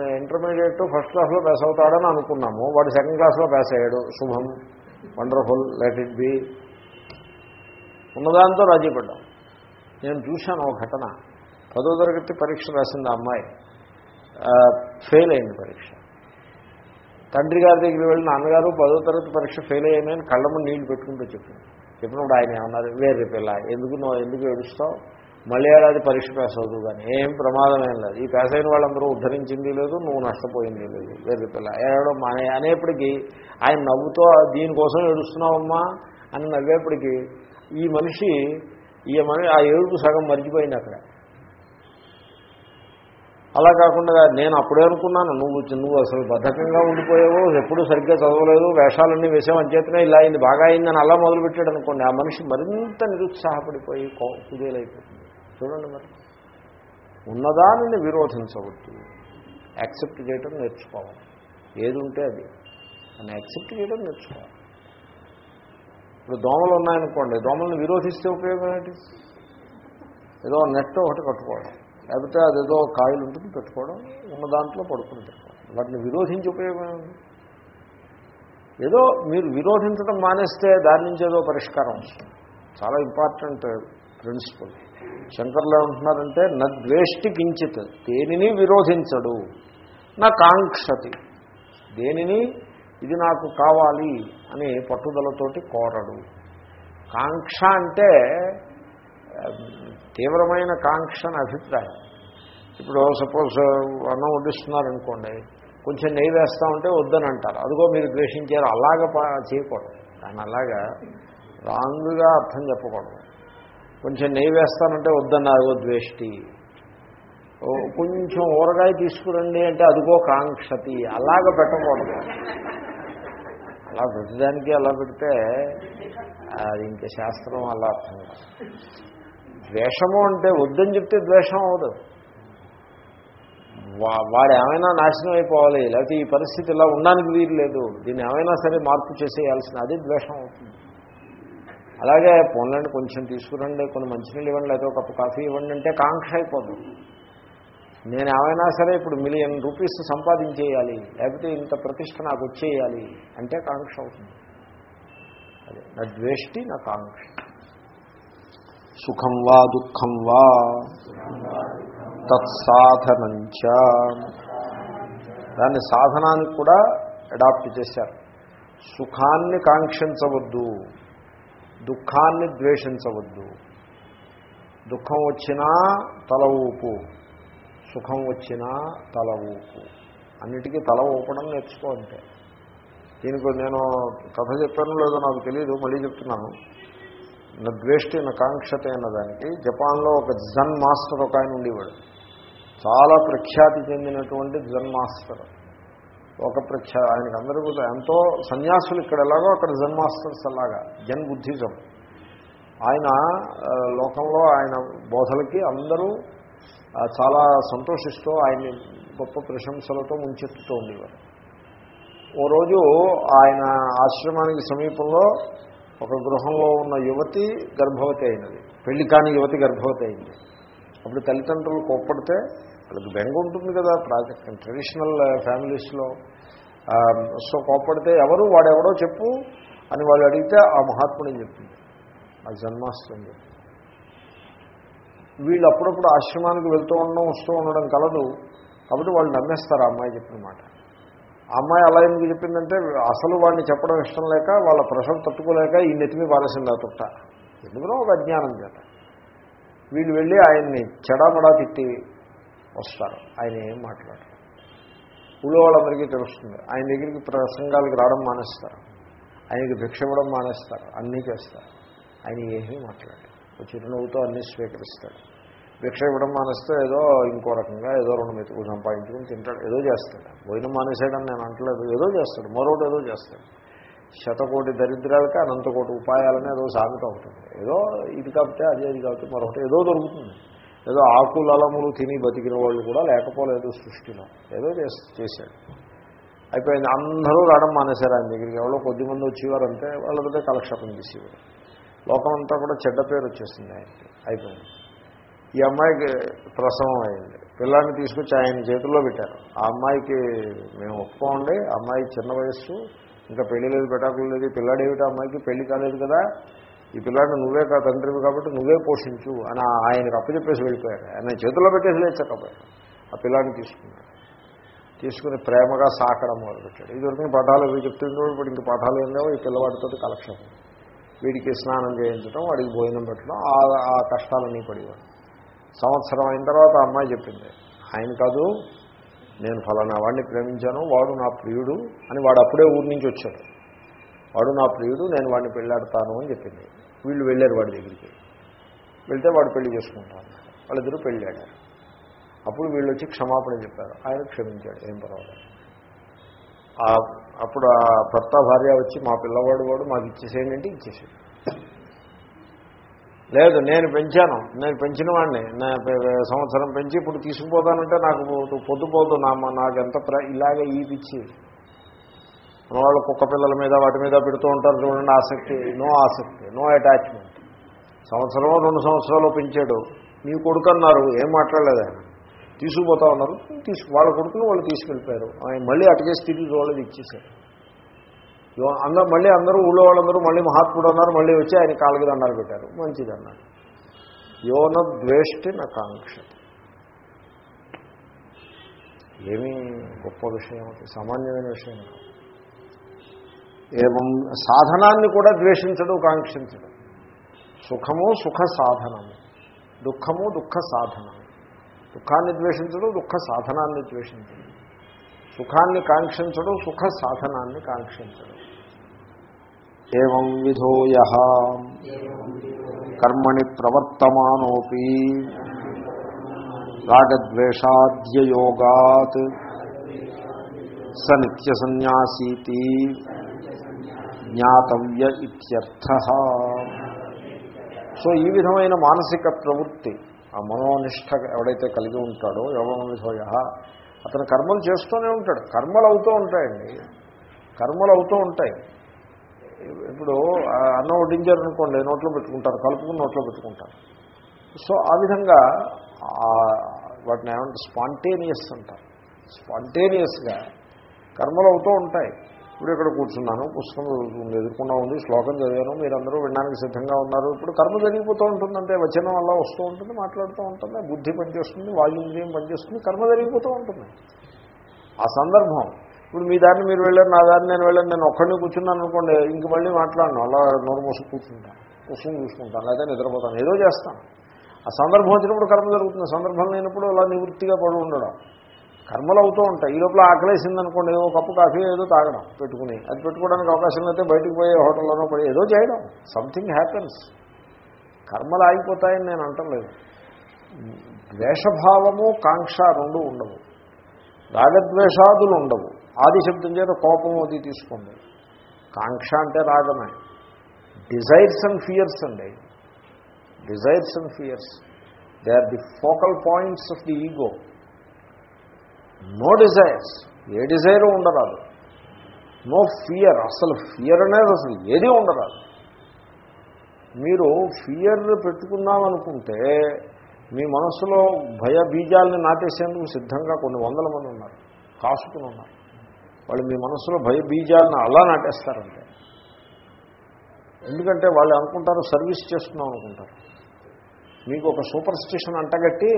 Speaker 1: ఇంటర్మీడియట్ ఫస్ట్ క్లాస్లో పాస్ అవుతాడని అనుకున్నాము. వాడు సెకండ్ క్లాస్లో పాస్ అయ్యాడు. శుభం. వండర్ఫుల్ లెట్ ఇట్ బి ఉన్నదాంతో రాజీ పడ్డాం. నేను చూశాను ఒక ఘటన. పదో తరగతి పరీక్ష రాసింది ఆ అమ్మాయి. ఫెయిల్ అయింది పరీక్ష. తండ్రి గారి దగ్గరికి వెళ్ళి నాన్నగారు పదో తరగతి పరీక్ష ఫెయిల్ అయ్యానని కళ్ళము నీళ్ళు పెట్టుకుంటూ చెప్పింది చెప్పినప్పుడు ఆయన ఏమన్నారు? వేరే పిల్ల ఎందుకు నువ్వు ఎందుకు ఏడుస్తావు? మళ్ళీ ఏడాది పరీక్ష పాస్ అవుతుంది కానీ ఏం ప్రమాదం ఏం లేదు. ఈ పాస్ అయిన వాళ్ళందరూ ఉద్ధరించింది లేదు నువ్వు నష్టపోయింది లేదు. వేరే పిల్ల ఏడో మానే అనేప్పటికీ ఆయన నవ్వుతో దీనికోసం ఏడుస్తున్నావమ్మా అని నవ్వేప్పటికీ ఈ మనిషి ఈ మనిషి ఆ ఏడుపు సగం మర్చిపోయింది అక్కడ. అలా కాకుండా నేను అప్పుడే అనుకున్నాను నువ్వు నువ్వు అసలు బద్ధకంగా ఉండిపోయావు ఎప్పుడూ సరిగ్గా చదవలేదు వేషాలన్నీ వేసావు అంచేతనే ఇలా అయింది బాగా అయిందని అలా మొదలుపెట్టాడు అనుకోండి ఆ మనిషి మరింత నిరుత్సాహపడిపోయి కో- కుదేలైపోతుంది. చూడండి మరి. ఉన్నదానిని విరోధించవద్దు. యాక్సెప్ట్ చేయడం నేర్చుకోవాలి. ఏది ఉంటే అది. అని యాక్సెప్ట్ చేయడం నేర్చుకోవాలి. ఇప్పుడు దోమలు ఉన్నాయనుకోండి దోమల్ని విరోధిస్తే ఉపయోగం ఏంటి? ఏదో నెట్ ఒకటి కట్టుకోవడం లేకపోతే అదేదో కాయలు ఉంటుంది పెట్టుకోవడం ఉన్న దాంట్లో పడుకుని పెట్టుకోవడం. వాటిని విరోధించి ఉపయోగం ఏముంది? ఏదో మీరు విరోధించడం మానేస్తే దాని నుంచి ఏదో పరిష్కారం వస్తుంది. చాలా ఇంపార్టెంట్ ప్రిన్సిపల్. శంకర్లు ఏమంటున్నారంటే నా ద్వేష్టి కించిత్ దేనిని విరోధించడు నా కాంక్షతి దేనిని ఇది నాకు కావాలి అని పట్టుదలతోటి కోరడు. కాంక్ష అంటే తీవ్రమైన కాంక్ష అని అభిప్రాయం. ఇప్పుడు సపోజ్ అన్నం వడ్డిస్తున్నారనుకోండి కొంచెం నెయ్యి వేస్తామంటే వద్దని అంటారు అదిగో మీరు ద్వేషించారు అలాగ చేయకూడదు. దాన్ని అలాగా రాంగ్గా అర్థం చెప్పకూడదు. కొంచెం నెయ్యి వేస్తానంటే వద్దన్నారు అదిగో ద్వేష్టి. కొంచెం ఊరగాయ తీసుకురండి అంటే అదిగో కాంక్షతి అలాగ పెట్టకూడదు. అలా ప్రతిదానికి అలా పెడితే అది ఇంకా శాస్త్రం అలా అర్థం కాదు. ద్వేషము అంటే వద్దని చెప్తే ద్వేషం అవదు వా- వాడు ఏమైనా నాశనం అయిపోవాలి లేకపోతే ఈ పరిస్థితి ఇలా ఉండడానికి వీలు లేదు దీన్ని ఏమైనా సరే మార్పు చేసేయాల్సిన అది ద్వేషం అవుతుంది. అలాగే పొన్లండి కొంచెం తీసుకురండి కొన్ని మంచినీళ్ళు ఇవ్వండి లేకపోతే ఒక కాఫీ ఇవ్వండి అంటే కాంక్ష అయిపోతుంది నేను ఏమైనా సరే ఇప్పుడు మిలియన్ రూపీస్ సంపాదించేయాలి లేకపోతే ఇంత ప్రతిష్ట నాకు వచ్చేయాలి అంటే కాంక్ష అవుతుంది. అదే నా ద్వేష్టి నా కాంక్ష. సుఖం వా దుఃఖం వా తత్సాధనంచ దాన్ని సాధనానికి కూడా అడాప్ట్ చేశారు. సుఖాన్ని కాంక్షించవద్దు దుఃఖాన్ని ద్వేషించవద్దు. దుఃఖం వచ్చినా తల ఊపు. సుఖం వచ్చినా తల ఊపు. అన్నిటికీ తల ఊపడం నేర్చుకో అంటే. దీనికి నేను కథ చెప్పాను లేదో నాకు తెలియదు మళ్ళీ చెప్తున్నాను. నా ద్వేష్టి నా కాంక్షత అయిన దానికి జపాన్లో ఒక జన్ మాస్టర్ ఒక ఆయన ఉండేవాడు. చాలా ప్రఖ్యాతి చెందినటువంటి జన్ మాస్టర్. ఒక ప్రఖ్యా ఆయనకి అందరూ కూడా ఎంతో సన్యాసులు ఇక్కడ ఎలాగో అక్కడ జన్ మాస్టర్స్ అలాగా జన్ బుద్ధిజం. ఆయన లోకంలో ఆయన బోధలకి అందరూ చాలా సంతోషిస్తూ ఆయన్ని గొప్ప ప్రశంసలతో ముంచెత్తుతూ ఉండేవారు. ఓ రోజు ఆయన ఆశ్రమానికి సమీపంలో ఒక గృహంలో ఉన్న యువతి గర్భవతి అయినది. పెళ్ళి కాని యువతి గర్భవతి అయింది. అప్పుడు తల్లిదండ్రులు కోప్పడితే వాళ్ళకి బెంగ ఉంటుంది కదా ప్రాజెక్ట్ ట్రెడిషనల్ ఫ్యామిలీస్లో. సో కోప్పడితే ఎవరు? వాడెవడో చెప్పు. అని వాళ్ళు అడిగితే ఆ మహాత్ముడిని చెప్పింది? ఆ జన్మాష్టమి. చెప్పింది వీళ్ళు అప్పుడప్పుడు ఆశ్రమానికి వెళ్తూ ఉండడం వస్తూ ఉండడం కలదు. కాబట్టి వాళ్ళు నమ్మేస్తారు ఆ అమ్మాయి చెప్పిన మాట. ఆ అమ్మాయి అలా ఎందుకు చెప్పిందంటే అసలు వాడిని చెప్పడం ఇష్టం లేక వాళ్ళ ప్రెషర్ తట్టుకోలేక ఈ నెత్తిమి పారేసింది ఆ తుట్ట. ఎందుకునో ఒక అజ్ఞానం చేత? వీళ్ళు వెళ్ళి ఆయన్ని చెడామడా తిట్టి వస్తారు. ఆయన ఏం మాట్లాడారు. ఊళ్ళో వాళ్ళందరికీ తెలుస్తుంది. ఆయన దగ్గరికి ప్రసంగాలకు రావడం మానేస్తారు. ఆయనకి భిక్ష ఇవ్వడం మానేస్తారు. అన్నీ చేస్తారు. ఆయన ఏమీ మాట్లాడారు. చిరునవ్వుతో అన్నీ స్వీకరిస్తాడు. భిక్ష ఇవ్వడం మానేస్తే ఏదో ఇంకో రకంగా ఏదో రెండు మెతుకులు సంపాదించుకుని తింటాడు ఏదో చేస్తాడు. భోజనం మానేసాడని నేను అంటలేదు ఏదో చేస్తాడు మరొకటి ఏదో చేస్తాడు. శతకోటి దరిద్రాలకి అనంతకోటి ఉపాయాలని ఏదో సామెత ఉంటుంది ఏదో ఇది కాబట్టి అదే ఇది కాబట్టి మరొకటి ఏదో దొరుకుతుంది. ఏదో ఆకులు అలములు తిని బతికిన వాళ్ళు కూడా లేకపోలేదు సృష్టిలో. ఏదో చేశాడు. అయిపోయింది. అందరూ రావడం మానేశారు ఆయన దగ్గరికి. ఎవరో కొద్దిమంది వచ్చేవారు వాళ్ళ దగ్గర కలక్షేపం చేసేవారు. లోకం అంతా కూడా చెడ్డ పేరు వచ్చేసింది ఆయనకి. అయిపోయింది. ఈ అమ్మాయికి ప్రసవం అయింది పిల్లాన్ని తీసుకొచ్చి ఆయన చేతుల్లో పెట్టారు. ఆ అమ్మాయికి మేము ఒప్పుకోండి ఆ అమ్మాయి చిన్న వయస్సు ఇంకా పెళ్ళి లేదు పెటాకులు లేదు పిల్లాడు ఏమిటి అమ్మాయికి పెళ్ళి కాలేదు కదా ఈ పిల్లాడిని నువ్వే కా తండ్రివి కాబట్టి నువ్వే పోషించు అని ఆయనకు అప్పచెప్పేసి వెళ్ళిపోయారు. ఆయన చేతుల్లో పెట్టేసి లేచకపోయారు. ఆ పిల్లాడిని తీసుకున్నాడు తీసుకుని ప్రేమగా సాకడం మొదలుపెట్టాడు ఇది వరకు పాఠాలు ఇవి చెప్తుంటే ఇప్పుడు ఇంక పాఠాలు ఏం లేవు ఈ పిల్లవాడితో కలక్షణం వీడికి స్నానం చేయించడం వాడికి భోజనం పెట్టడం ఆ- ఆ కష్టాలన్నీ పడేవాడు సంవత్సరం అయిన తర్వాత ఆ అమ్మాయి చెప్పింది ఆయన కాదు నేను ఫలానా వాడిని ప్రేమించాను వాడు నా ప్రియుడు అని వాడు అప్పుడే ఊరి నుంచి వచ్చాడు. వాడు నా ప్రియుడు నేను వాడిని పెళ్ళాడతాను అని చెప్పింది. వీళ్ళు వెళ్ళారు వాడి దగ్గరికి. వెళ్తే వాడు పెళ్ళి చేసుకుంటాను వాళ్ళిద్దరూ పెళ్ళాడారు. అప్పుడు వీళ్ళు వచ్చి క్షమాపణ చెప్పారు. ఆయన క్షమించాడు ఏం పర్వాలేదు. అప్పుడు ఆ భర్త భార్య వచ్చి మా పిల్లవాడు వాడు మాకు ఇచ్చేసేయండి అంటే ఇచ్చేసాడు. లేదు నేను పెంచాను. నేను పెంచిన వాడిని. సంవత్సరం పెంచి ఇప్పుడు తీసుకుపోతానంటే నాకు పొద్దుపోదు నా నాకు ఎంత ప్ర ఇలాగే ఈ పిచ్చి. మన వాళ్ళు కుక్క పిల్లల మీద వాటి మీద పెడుతూ ఉంటారు చూడండి ఆసక్తి నో ఆసక్తి నో అటాచ్మెంట్. సంవత్సరం రెండు సంవత్సరాలు పెంచాడు. మీ కొడుకు అన్నారు ఏం మాట్లాడలేదు ఆయన? తీసుకుపోతా ఉన్నారు. తీసుకు వాళ్ళ కొడుకుని వాళ్ళు తీసుకెళ్ళిపోయారు. ఆయన మళ్ళీ అటుకేసి తిరిగి వాళ్ళది ఇచ్చేసారు అందరూ మళ్ళీ అందరూ ఊళ్ళో వాళ్ళందరూ మళ్ళీ మహాత్ముడు అన్నారు మళ్ళీ వచ్చి ఆయన కాళ్ళకి దండాలు పెట్టారు. మంచిది అన్నారు. యోన ద్వేష్టి నా కాంక్ష ఏమీ గొప్ప విషయం సామాన్యమైన విషయం ఏం సాధనాన్ని కూడా ద్వేషించడం కాంక్షించడం. సుఖము సుఖ సాధనము. దుఃఖము దుఃఖ సాధనము. దుఃఖాన్ని ద్వేషించడం దుఃఖ సాధనాన్ని ద్వేషించడు. సుఖాన్ని కాంక్షించడు సుఖ సాధనాన్ని కాంక్షించడు. ఏం విధోయ కర్మణి ప్రవర్తమానోపి. రాగద్వేషాద్యయోగాత్. స నిత్య సన్యాసీతి జ్ఞాతవ్య ఇత్యర్థ. సో ఈ విధమైన మానసిక ప్రవృత్తి ఆ మనోనిష్ట ఎవడైతే కలిగి ఉంటాడో యోగం విధోయ అతను కర్మలు చేస్తూనే ఉంటాడు. కర్మలు అవుతూ ఉంటాయండి. కర్మలు అవుతూ ఉంటాయి. ఇప్పుడు అన్నం వడ్డించారనుకోండి నోట్లో పెట్టుకుంటారు కలుపుకుని నోట్లో పెట్టుకుంటారు. సో ఆ విధంగా వాటిని ఏమంటే స్పాంటేనియస్ అంటారు. స్పాంటేనియస్గా కర్మలు అవుతూ ఉంటాయి. ఇప్పుడు ఇక్కడ కూర్చున్నాను పుస్తకం చదువుతుంది ఎదుర్కొన్నా ఉంది శ్లోకం చదివాను మీరందరూ వినడానికి సిద్ధంగా ఉన్నారు. ఇప్పుడు కర్మ జరిగిపోతూ ఉంటుందంటే వచనం వల్ల వస్తూ ఉంటుంది మాట్లాడుతూ ఉంటుంది బుద్ధి పనిచేస్తుంది వాయుంద్రియం పనిచేస్తుంది కర్మ జరిగిపోతూ ఉంటుంది. ఆ సందర్భం. ఇప్పుడు మీ దారిని మీరు వెళ్ళారు నా దారిని నేను వెళ్ళాను నేను ఒక్కడిని కూర్చున్నాను అనుకోండి ఇంక మళ్ళీ మాట్లాడను అలా నోరు మూసి కూర్చుంటాను పుస్తకం చూసుకుంటాను లేదా నిద్రపోతాను ఏదో చేస్తాను. ఆ సందర్భం వచ్చినప్పుడు కర్మ జరుగుతుంది సందర్భం లేనప్పుడు అలా నివృత్తిగా పడి ఉండడం. కర్మలు అవుతూ ఉంటాయి. ఈ లోపల ఆకలేసింది అనుకోండి ఏదో కప్పు కాఫీ ఏదో తాగడం పెట్టుకుని. అది పెట్టుకోవడానికి అవకాశం అయితే బయటకు పోయే హోటల్లోనో పడి ఏదో చేయడం. సంథింగ్ హ్యాపెన్స్ కర్మలు ఆగిపోతాయని నేను అంటలేదు. ద్వేషభావము కాంక్ష రెండు ఉండవు. రాగద్వేషాదులు ఉండవు ఆది శబ్దం చేత కోపం అది తీసుకోండి కాంక్ష అంటే రాగమే. డిజైర్స్ అండ్ ఫియర్స్ అండి. Desires and fears they are the focal points of the ego no desires a desire ఉండరాదు. నో ఫియర్ అసలు ఫియర్ అనేది అసలు ఏది ఉండరాదు. మీరు ఫియర్ పెట్టుకుందామనుకుంటే మీ మనసులో భయ బీజాలని నాటేసేందుకు సిద్ధంగా కొన్ని వందల మంది ఉన్నారు కాసుకుని ఉన్నారు. వాళ్ళు మీ మనసులో భయ బీజాలను అలా నాటేస్తారంటే. ఎందుకంటే వాళ్ళు అనుకుంటారు సర్వీస్ చేస్తున్నాం అనుకుంటారు మీకు ఒక సూపర్ స్టిషన్ అంటగట్టి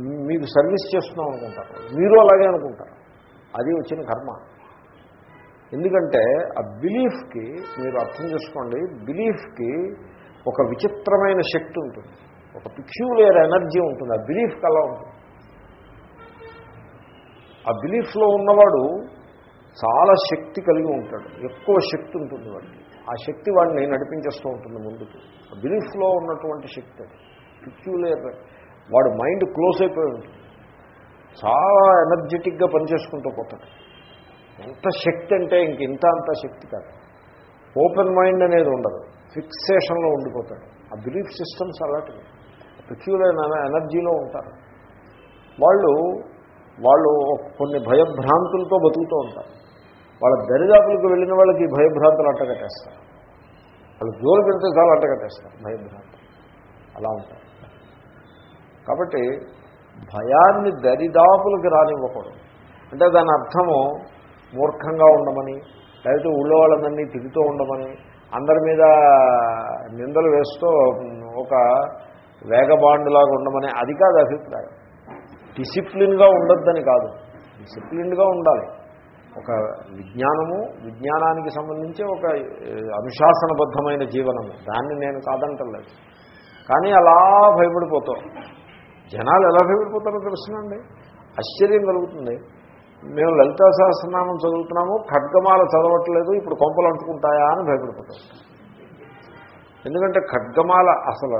Speaker 1: మీకు సర్వీస్ చేస్తున్నాం అనుకుంటారు. మీరు అలాగే అనుకుంటారు. అది వచ్చిన కర్మ. ఎందుకంటే ఆ బిలీఫ్కి మీరు అర్థం చేసుకోండి బిలీఫ్కి ఒక విచిత్రమైన శక్తి ఉంటుంది. ఒక పిక్యూలియర్ ఎనర్జీ ఉంటుంది. ఆ బిలీఫ్కి అలా ఉంటుంది. ఆ బిలీఫ్లో ఉన్నవాడు చాలా శక్తి కలిగి ఉంటాడు. ఎక్కువ శక్తి ఉంటుంది వాడికి. ఆ శక్తి వాడిని నడిపించేస్తూ ఉంటుంది ముందుకు. ఆ బిలీఫ్లో ఉన్నటువంటి శక్తి అది. పిక్యూలియర్ వాడు మైండ్ క్లోజ్ అయిపోయి ఉంటుంది చాలా ఎనర్జెటిక్గా పనిచేసుకుంటూ పోతాడు. ఎంత శక్తి అంటే ఇంక ఇంత అంత శక్తి కాదు. ఓపెన్ మైండ్ అనేది ఉండదు. ఫిక్సేషన్లో ఉండిపోతాడు. ఆ బిలీఫ్ సిస్టమ్స్ అలాంటివి. పిక్యులర్ ఎనర్జీలో ఉంటారు. వాళ్ళు వాళ్ళు కొన్ని భయభ్రాంతులతో బతుకుతూ ఉంటారు. వాళ్ళ దరిదాపులకు వెళ్ళిన వాళ్ళకి ఈ భయభ్రాంతులు అట్టగట్టేస్తారు వాళ్ళు జోలు పెడితే చాలా అట్టగట్టేస్తారు భయభ్రాంతులు. అలా ఉంటారు. కాబట్టి భయాన్ని దరిదాపులకి రానివ్వకూడదు. అంటే దాని అర్థము మూర్ఖంగా ఉండమని లేకపోతే ఊళ్ళో వాళ్ళందరినీ తిరుగుతూ ఉండమని అందరి మీద నిందలు వేస్తూ ఒక వేగబాండులాగా ఉండమని అది కాదు అభిప్రాయం. డిసిప్లిన్గా ఉండొద్దని కాదు. డిసిప్లిన్గా ఉండాలి. ఒక విజ్ఞానము విజ్ఞానానికి సంబంధించి ఒక అనుశాసనబద్ధమైన జీవనము. దాన్ని నేను కాదంటలేదు. కానీ అలా భయపడిపోతాం. జనాలు ఎలా భయపడిపోతారో తెలుసునండి ఆశ్చర్యం కలుగుతుంది. మేము లలితా సహస్రనామం చదువుతున్నాము ఖడ్గమాల చదవట్లేదు ఇప్పుడు కొంపలు అంటుకుంటాయా అని భయపడిపోతాం. ఎందుకంటే ఖడ్గమాల అసలు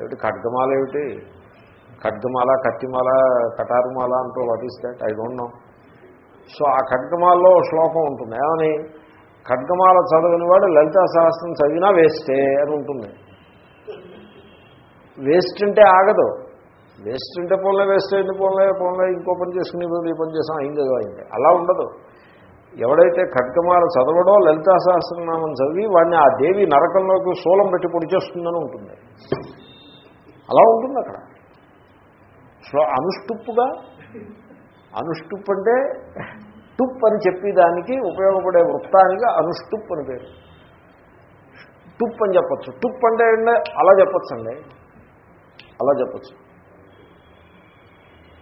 Speaker 1: ఏమిటి? ఖడ్గమాల ఏమిటి? ఖడ్గమాల కత్తిమాల కటారుమాల అంటూ what I don't know so ఆ ఖడ్గమాలలో శ్లోకం ఉంటుంది. ఏమని? ఖడ్గమాల చదవని వాడు లలితా సహస్రం చదివినా వేస్టే అని ఉంటుంది. వేస్ట్ అంటే ఆగదు. వేస్ట్ ఉంటే పోలే వేస్ట్ అయితే పోలే పోలే ఇంకో పని చేసుకుని ఈ పని చేసాం అయింది ఏదో అయింది అలా ఉండదు. ఎవడైతే ఖడ్గమాల చదవడో లలితా సహస్రనామం చదివి వాడిని ఆ దేవి నరకంలోకి శూలం పెట్టి పొడి చేస్తుందని ఉంటుంది. అలా ఉంటుంది అక్కడ. సో అనుష్టుప్పుగా అనుష్టుప్ అంటే టుప్ అని చెప్పేదానికి ఉపయోగపడే వృత్తానికి అనుష్టుప్ అని పేరు. టుప్ అని చెప్పచ్చు. టుప్ అంటే అలా చెప్పచ్చండి. అలా చెప్పచ్చు.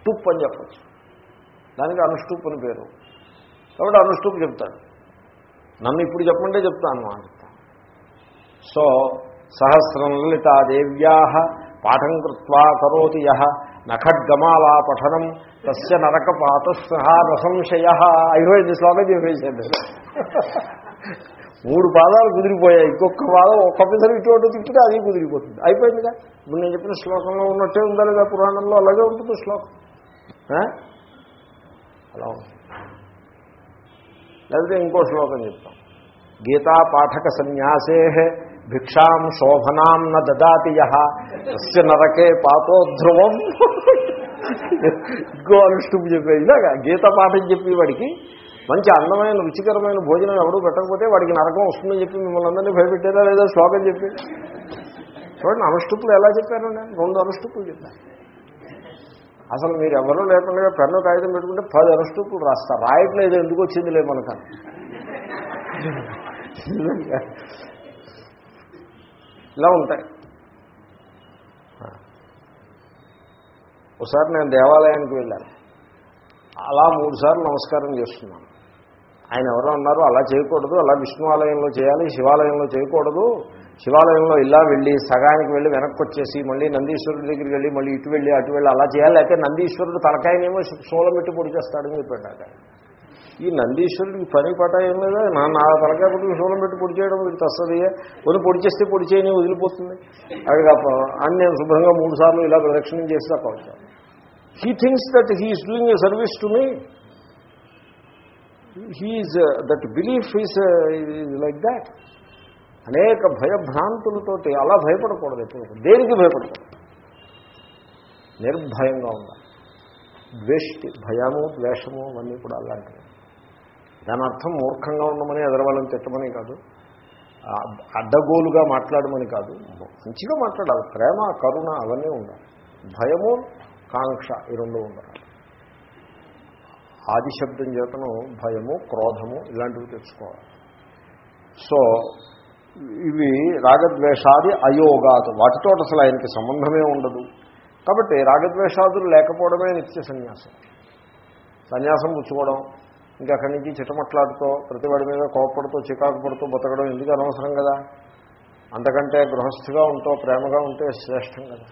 Speaker 1: టుప్ అని చెప్పచ్చు. దానికి అనుష్టుప్ అని పేరు. కాబట్టి అనుష్టుప్ చెప్తాడు. నన్ను ఇప్పుడు చెప్పమంటే చెప్తాను అని చెప్తాను సో సహస్రం లలితాదేవ్యా పాఠం కృత్వా కరోతి యహ నఖడ్గమాలా పఠనం తస్య నరకపాత సహా నసంశయ. అయిపోయింది శ్లోకం చెప్పేసాడు మూడు పాదాలు కుదిరిపోయాయి. ఇంకొక పాదం ఒక్క పిసరు ఇటువంటి అటు తిప్పితే అది కుదిరిపోతుంది. అయిపోయిందిగా. ఇప్పుడు నేను చెప్పిన శ్లోకంలో ఉన్నట్టే ఉందా లేదా పురాణంలో. అలాగే ఉంటుంది శ్లోకం. అలా ఉంటుంది లేకపోతే ఇంకో శ్లోకం చెప్తాం. గీతా పాఠక సన్యాసే భిక్షాం శోభనాం న దదాతి యహ తస్య నరకే పాతో ధ్రువం ఇంకో అనుష్ఠుపు చెప్పేది ఇలాగా గీత పాఠం చెప్పి వాడికి మంచి అందమైన రుచికరమైన భోజనం ఎవడూ పెట్టకపోతే వాడికి నరకం వస్తుందని చెప్పి మిమ్మల్ని అందరినీ భయపెట్టేదా లేదా శ్లోకం చెప్పి? చూడండి అనుష్ఠుపులు ఎలా చెప్పారు? నేను రెండు అనుష్ఠుపులు చెప్పాను అసలు మీరు ఎవరూ లేకుండా పెన్ను కాగితం పెట్టుకుంటే పది అరస్టూపులు రాస్తారు రాయట్లేదు ఎందుకు వచ్చింది లే మనకు? ఇలా ఉంటాయి. ఒకసారి నేను దేవాలయానికి వెళ్ళాను. అలా మూడుసార్లు నమస్కారం చేస్తున్నాను. ఆయన ఎవరో అన్నారు అలా చేయకూడదు అలా విష్ణు ఆలయంలో చేయాలి శివాలయంలో చేయకూడదు శివాలయంలో ఇలా వెళ్ళి సగానికి వెళ్ళి వెనక్కి వచ్చేసి మళ్ళీ నందీశ్వరుడి దగ్గరికి వెళ్ళి మళ్ళీ ఇటు వెళ్ళి అటు వెళ్ళి అలా చేయాలి. లేకపోతే నందీశ్వరుడు తలకాయనేమో సోలం పెట్టి పొడి చేస్తాడని చెప్పాడు నాకు ఈ నందీశ్వరుడికి పని పట ఏం లేదా? నా నా తలకాయ పుట్టుకు శూలం పెట్టి పొడి చేయడం వీడికి వస్తుంది కొన్ని పొడి చేస్తే పొడి చేయని వదిలిపోతుంది. అది అని నేను శుభ్రంగా మూడు సార్లు ఇలా ప్రదక్షిణం చేసి తప్ప he things that he's doing a service to me he's that belief is like that అనేక భయభ్రాంతులతోటి అలా భయపడకూడదు ఎప్పుడు. దేనికి భయపడకూడదు? నిర్భయంగా ఉండాలి. ద్వేష్టి భయము ద్వేషము అవన్నీ కూడా అలాంటివి. దాని అర్థం మూర్ఖంగా ఉండమని ఎదరవాళ్ళని తిట్టమని కాదు. అడ్డగోలుగా మాట్లాడమని కాదు. మంచిగా మాట్లాడాలి. ప్రేమ కరుణ అవన్నీ ఉండాలి. భయము కాంక్ష ఈ రెండు ఉండాలి. ఆదిశబ్దం చేతను భయము క్రోధము ఇలాంటివి తెచ్చుకోవాలి. సో ఇవి రాగద్వేషాది అయోగాదు. వాటితో అసలు ఆయనకి సంబంధమే ఉండదు. కాబట్టి రాగద్వేషాదులు లేకపోవడమే నిత్య సన్యాసం. సన్యాసం పుచ్చుకోవడం ఇంకా అక్కడి నుంచి చిటమట్లాడుతూ ప్రతివాడి మీద కోపడుతూ చికాకు పడుతూ బతకడం ఎందుకు అనవసరం కదా? అంతకంటే గృహస్థిగా ఉంటూ ప్రేమగా ఉంటే శ్రేష్టం కదా?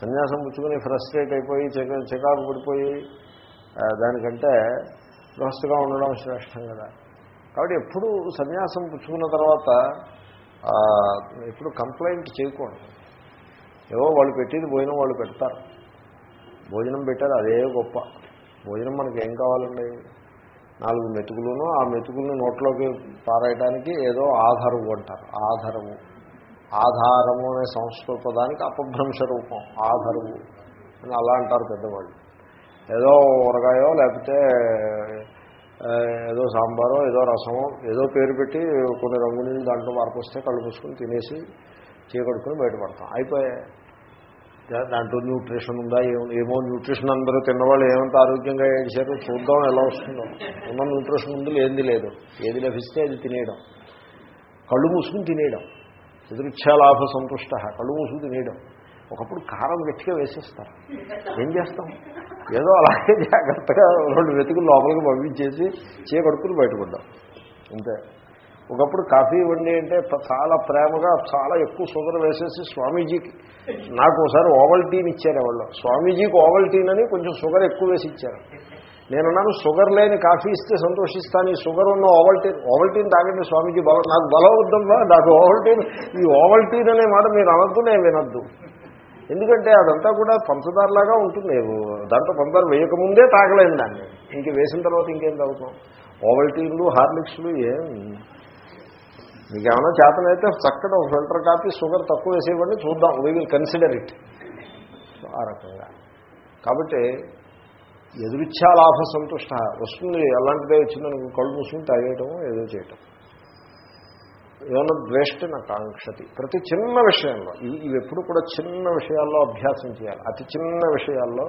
Speaker 1: సన్యాసం పుచ్చుకుని ఫ్రస్ట్రేట్ అయిపోయి చికాకు పడిపోయి దానికంటే గృహస్థిగా ఉండడం శ్రేష్టం కదా? కాబట్టి ఎప్పుడు సన్యాసం పుచ్చుకున్న తర్వాత ఎప్పుడు కంప్లైంట్ చేయకూడదు. ఏవో వాళ్ళు పెట్టేది భోజనం వాళ్ళు పెడతారు. భోజనం పెట్టారు అదే గొప్ప. భోజనం మనకి ఏం కావాలండి? నాలుగు మెతుకులను ఆ మెతుకులను నోట్లోకి పారేయడానికి ఏదో ఆధారము అంటారు. ఆధారము. ఆధారము అనే సంస్కృత పదానికి అపభ్రంశ రూపం ఆధారము అని అలా అంటారు పెద్దవాళ్ళు. ఏదో ఊరగాయో లేకపోతే ఏదో సాంబారో ఏదో రసమో ఏదో పేరు పెట్టి కొన్ని రంగు నీళ్ళు దాంట్లో వారకొస్తే కళ్ళు మూసుకొని తినేసి చేకడుకొని బయటపడతాం. అయిపోయాయి దాంట్లో న్యూట్రిషన్ ఉందా ఏమో ఏమో న్యూట్రిషన్ అందరూ తిన్నవాళ్ళు ఏమంత ఆరోగ్యంగా ఏడిచారు చూద్దాం ఎలా వస్తుందో. ఉన్న న్యూట్రిషన్ ఉంది ఏంది లేదు. ఏది లభిస్తే అది తినేయడం. కళ్ళు మూసుకుని తినేయడం. ఎదురుచ్ఛాలాభ సంతుష్ట. కళ్ళు మూసుకుని తినేయడం. ఒకప్పుడు కారం గట్టిగా వేసేస్తారు. ఏం చేస్తాం? ఏదో అలాగే జాగ్రత్తగా రెండు వెతుకులు లోపలికి పంపించేసి చీకడుకుని బయటపడ్డాం. అంతే. ఒకప్పుడు కాఫీ ఇవ్వండి అంటే చాలా ప్రేమగా చాలా ఎక్కువ షుగర్ వేసేసి స్వామీజీకి నాకు ఒకసారి ఓవల్ టీని ఇచ్చారు వాళ్ళు స్వామీజీకి ఓవల్ టీన్ అని కొంచెం షుగర్ ఎక్కువ వేసి ఇచ్చారు. నేనున్నాను షుగర్ లేని కాఫీ ఇస్తే సంతోషిస్తాను ఈ షుగర్ ఉన్న ఓవల్టీన్ ఓవల్టీన్ తాగండి స్వామీజీ బలం నాకు బలం వద్దమ్మా నాకు ఓవల్టీన్ ఈ ఓవల్టీన్ అనే మాట మీరు అనొద్దు నేను వినొద్దు. ఎందుకంటే అదంతా కూడా పంచదారలాగా ఉంటుంది. దాంట్లో పంచదార వేయకముందే తాగలేను దాన్ని. ఇంక వేసిన తర్వాత ఇంకేం తాగుతాం? ఓవల్టీన్లు హార్లిక్స్లు ఏం? మీకేమైనా ఏమైనా చేతనైతే చక్కటి ఫిల్టర్ కాపీ షుగర్ తక్కువ వేసేవాడిని చూద్దాం. వీ విల్ కన్సిడర్ ఇట్ ఆ రకంగా. కాబట్టి ఎదురిచ్చా లాభ సంతుష్ట వస్తుంది. ఎలాంటిదే వచ్చిందని కళ్ళు మూసుకుని తాగేయటం ఏదో చేయటం. ఏమన్నా ద్వేష్టిన కాంక్షతి ప్రతి చిన్న విషయంలో ఇవి ఎప్పుడు కూడా చిన్న విషయాల్లో అభ్యాసం చేయాలి అతి చిన్న విషయాల్లో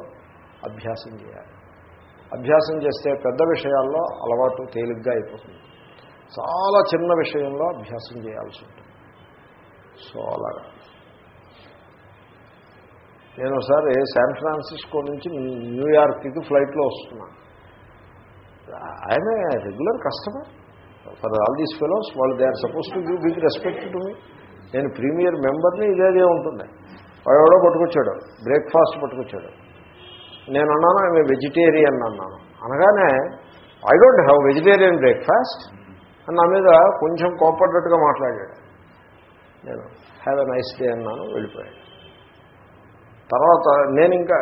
Speaker 1: అభ్యాసం చేయాలి అభ్యాసం చేస్తే పెద్ద విషయాల్లో అలవాటు తేలిగ్గా అయిపోతుంది చాలా చిన్న విషయంలో అభ్యాసం చేయాల్సి ఉంటుంది సో అలాగా నేను ఒకసారి శాన్ ఫ్రాన్సిస్కో నుంచి న్యూయార్క్కి ఫ్లైట్లో వస్తున్నాను ఆయన regular customer for all these fellows వాళ్ళు they are suppose to give big respect to me. నేను ప్రీమియర్ మెంబర్ని ఇదేదే ఉంటుంది. వాడు ఎవడో పట్టుకొచ్చాడు బ్రేక్ఫాస్ట్ పట్టుకొచ్చాడు. నేను అన్నాను ఆమె వెజిటేరియన్ అన్నాను. అనగానే I don't have vegetarian breakfast అని నా మీద కొంచెం కోపడ్డట్టుగా మాట్లాడాడు. నేను హ్యావ్ ఎ నైస్ డే అన్నాను వెళ్ళిపోయాడు. తర్వాత నేను ఇంకా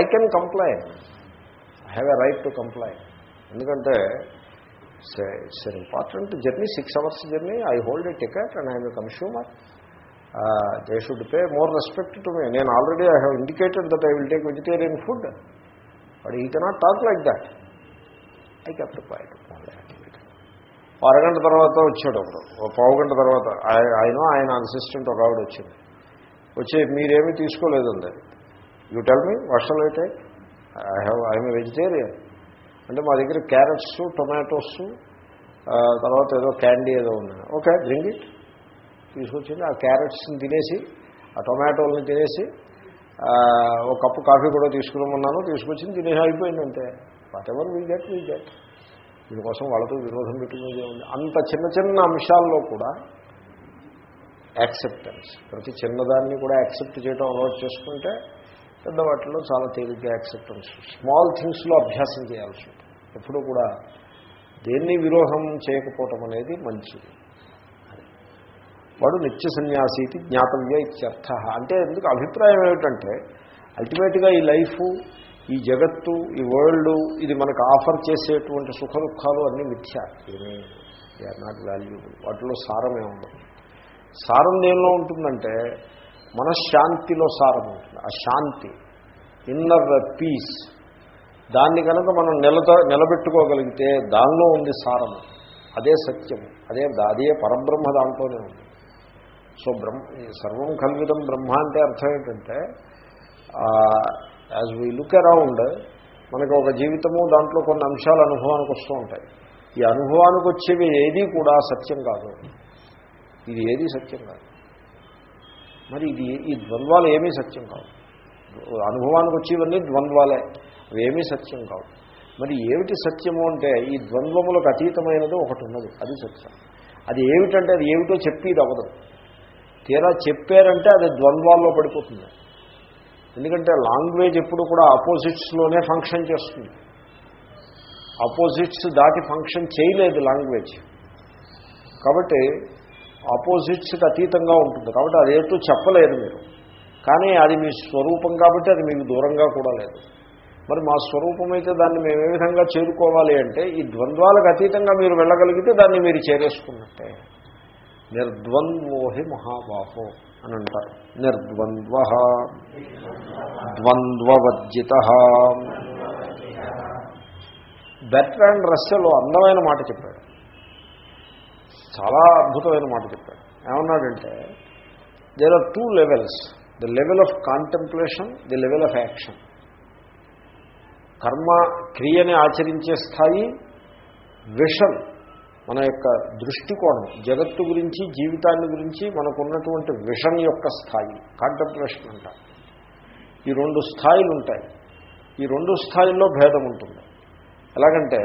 Speaker 1: I can complain. I have a right to complain. ఎందుకంటే it's an important journey six hours journey. I hold a ticket and I'm a consumer they should pay more respect to me నేను already I have indicated that I will take vegetarian food but he cannot talk like that I kept quiet అరగంట తర్వాత వచ్చాడు ఒకడు ఓ పావు గంట తర్వాత. ఆయన ఆయన అసిస్టెంట్ ఒక ఆవిడ వచ్చింది. వచ్చి మీరేమీ తీసుకోలేదండి యూ టెల్ మీ వర్షాలు అయితే ఐ హ్యావ్ ఐఎమ్ వెజిటేరియన్ అంటే మా దగ్గర క్యారెట్స్ టొమాటోస్ తర్వాత ఏదో క్యాండీ ఏదో ఉన్నాయి. ఓకే డ్రింక్ ఇట్ తీసుకొచ్చింది. ఆ క్యారెట్స్ని తినేసి ఆ టొమాటోల్ని తినేసి ఒక కప్పు కాఫీ కూడా తీసుకురమ్మన్నాను. తీసుకొచ్చింది తినేసి అయిపోయింది అంతే. Whatever we get we get దీనికోసం వాళ్ళతో విరోధం పెట్టుకునేది ఉంది. అంత చిన్న చిన్న అంశాల్లో కూడా యాక్సెప్టెన్స్ ప్రతి చిన్నదాన్ని కూడా యాక్సెప్ట్ చేయడం అలవాటు చేసుకుంటే పెద్ద వాటిలో చాలా తేలిగ్గా యాక్సెప్టెన్స్ స్మాల్ థింగ్స్లో అభ్యాసం చేయాల్సి ఉంటుంది. ఎప్పుడూ కూడా దేన్ని విరోధం చేయకపోవటం అనేది మంచిది. వాడు నిత్య సన్యాసీతి జ్ఞాతవ్య ఇత్యర్థ. అంటే ఎందుకు? అభిప్రాయం ఏమిటంటే అల్టిమేట్గా ఈ లైఫ్ ఈ జగత్తు ఈ వరల్డ్ ఇది మనకు ఆఫర్ చేసేటువంటి సుఖ దుఃఖాలు అన్నీ మిథ్య. ఏమీ. దే ఆర్ నాట్ వాల్యూబుల్ వాటిలో సారమే ఉండదు సారం దేనిలో ఉంటుందంటే మనశ్శాంతిలో సారం ఉంటుంది ఆ శాంతి ఇన్నర్ పీస్ దాన్ని కనుక మనం నిలత నిలబెట్టుకోగలిగితే దానిలో ఉంది సారము అదే సత్యం అదే అదే పరబ్రహ్మ దాంట్లోనే ఉంది. సో బ్రహ్మ సర్వం కల్విదం బ్రహ్మ అంటే అర్థం ఏంటంటే యాజ్ వీ లుక్ అరౌండ్ మనకు ఒక జీవితము దాంట్లో కొన్ని అంశాలు అనుభవానికి వస్తూ ఉంటాయి. ఈ అనుభవానికి వచ్చేవి ఏది కూడా సత్యం కాదు. ఇది ఏది సత్యం కాదు. మరి ఇది ఈ ద్వంద్వాలు ఏమీ సత్యం కావు. అనుభవానికి వచ్చేవన్నీ ద్వంద్వాలే. అవి ఏమీ సత్యం కావు. మరి ఏమిటి సత్యము అంటే ఈ ద్వంద్వములకు అతీతమైనది ఒకటి ఉన్నది. అది సత్యం. అది ఏమిటంటే అది ఏమిటో చెప్పేది అవ్వదు. తీరా చెప్పారంటే అది ద్వంద్వాల్లో పడిపోతుంది. ఎందుకంటే లాంగ్వేజ్ ఎప్పుడు కూడా ఆపోజిట్స్లోనే ఫంక్షన్ చేస్తుంది. ఆపోజిట్స్ దాటి ఫంక్షన్ చేయలేదు లాంగ్వేజ్. కాబట్టి ఆపోజిట్స్కి అతీతంగా ఉంటుంది. కాబట్టి అదేంటో చెప్పలేదు మీరు. కానీ అది మీ స్వరూపం కాబట్టి అది మీకు దూరంగా కూడా లేదు. మరి మా స్వరూపం అయితే దాన్ని మేము ఏ విధంగా చేరుకోవాలి అంటే ఈ ద్వంద్వాలకు అతీతంగా మీరు వెళ్ళగలిగితే దాన్ని మీరు చేరేసుకున్నట్టే. నిర్ద్వంద్వోహి మహాబాహో అని అంటారు. నిర్ద్వంద్వ ద్వంద్వవర్జిత. అండ్ రస్సెలో అందమైన మాట చెప్పాడు. చాలా అద్భుతమైన మాట చెప్పాడు. ఏమన్నాడంటే there are two levels the level of contemplation the level of action కర్మ క్రియని ఆచరించే స్థాయి విషన్ మన యొక్క దృష్టికోణం జగత్తు గురించి జీవితాన్ని గురించి మనకున్నటువంటి విషన్ యొక్క స్థాయి కాంటెంప్లేషన్ అంటారు ఈ రెండు స్థాయిలు ఉంటాయి. ఈ రెండు స్థాయిల్లో భేదం ఉంటుంది. ఎలాగంటే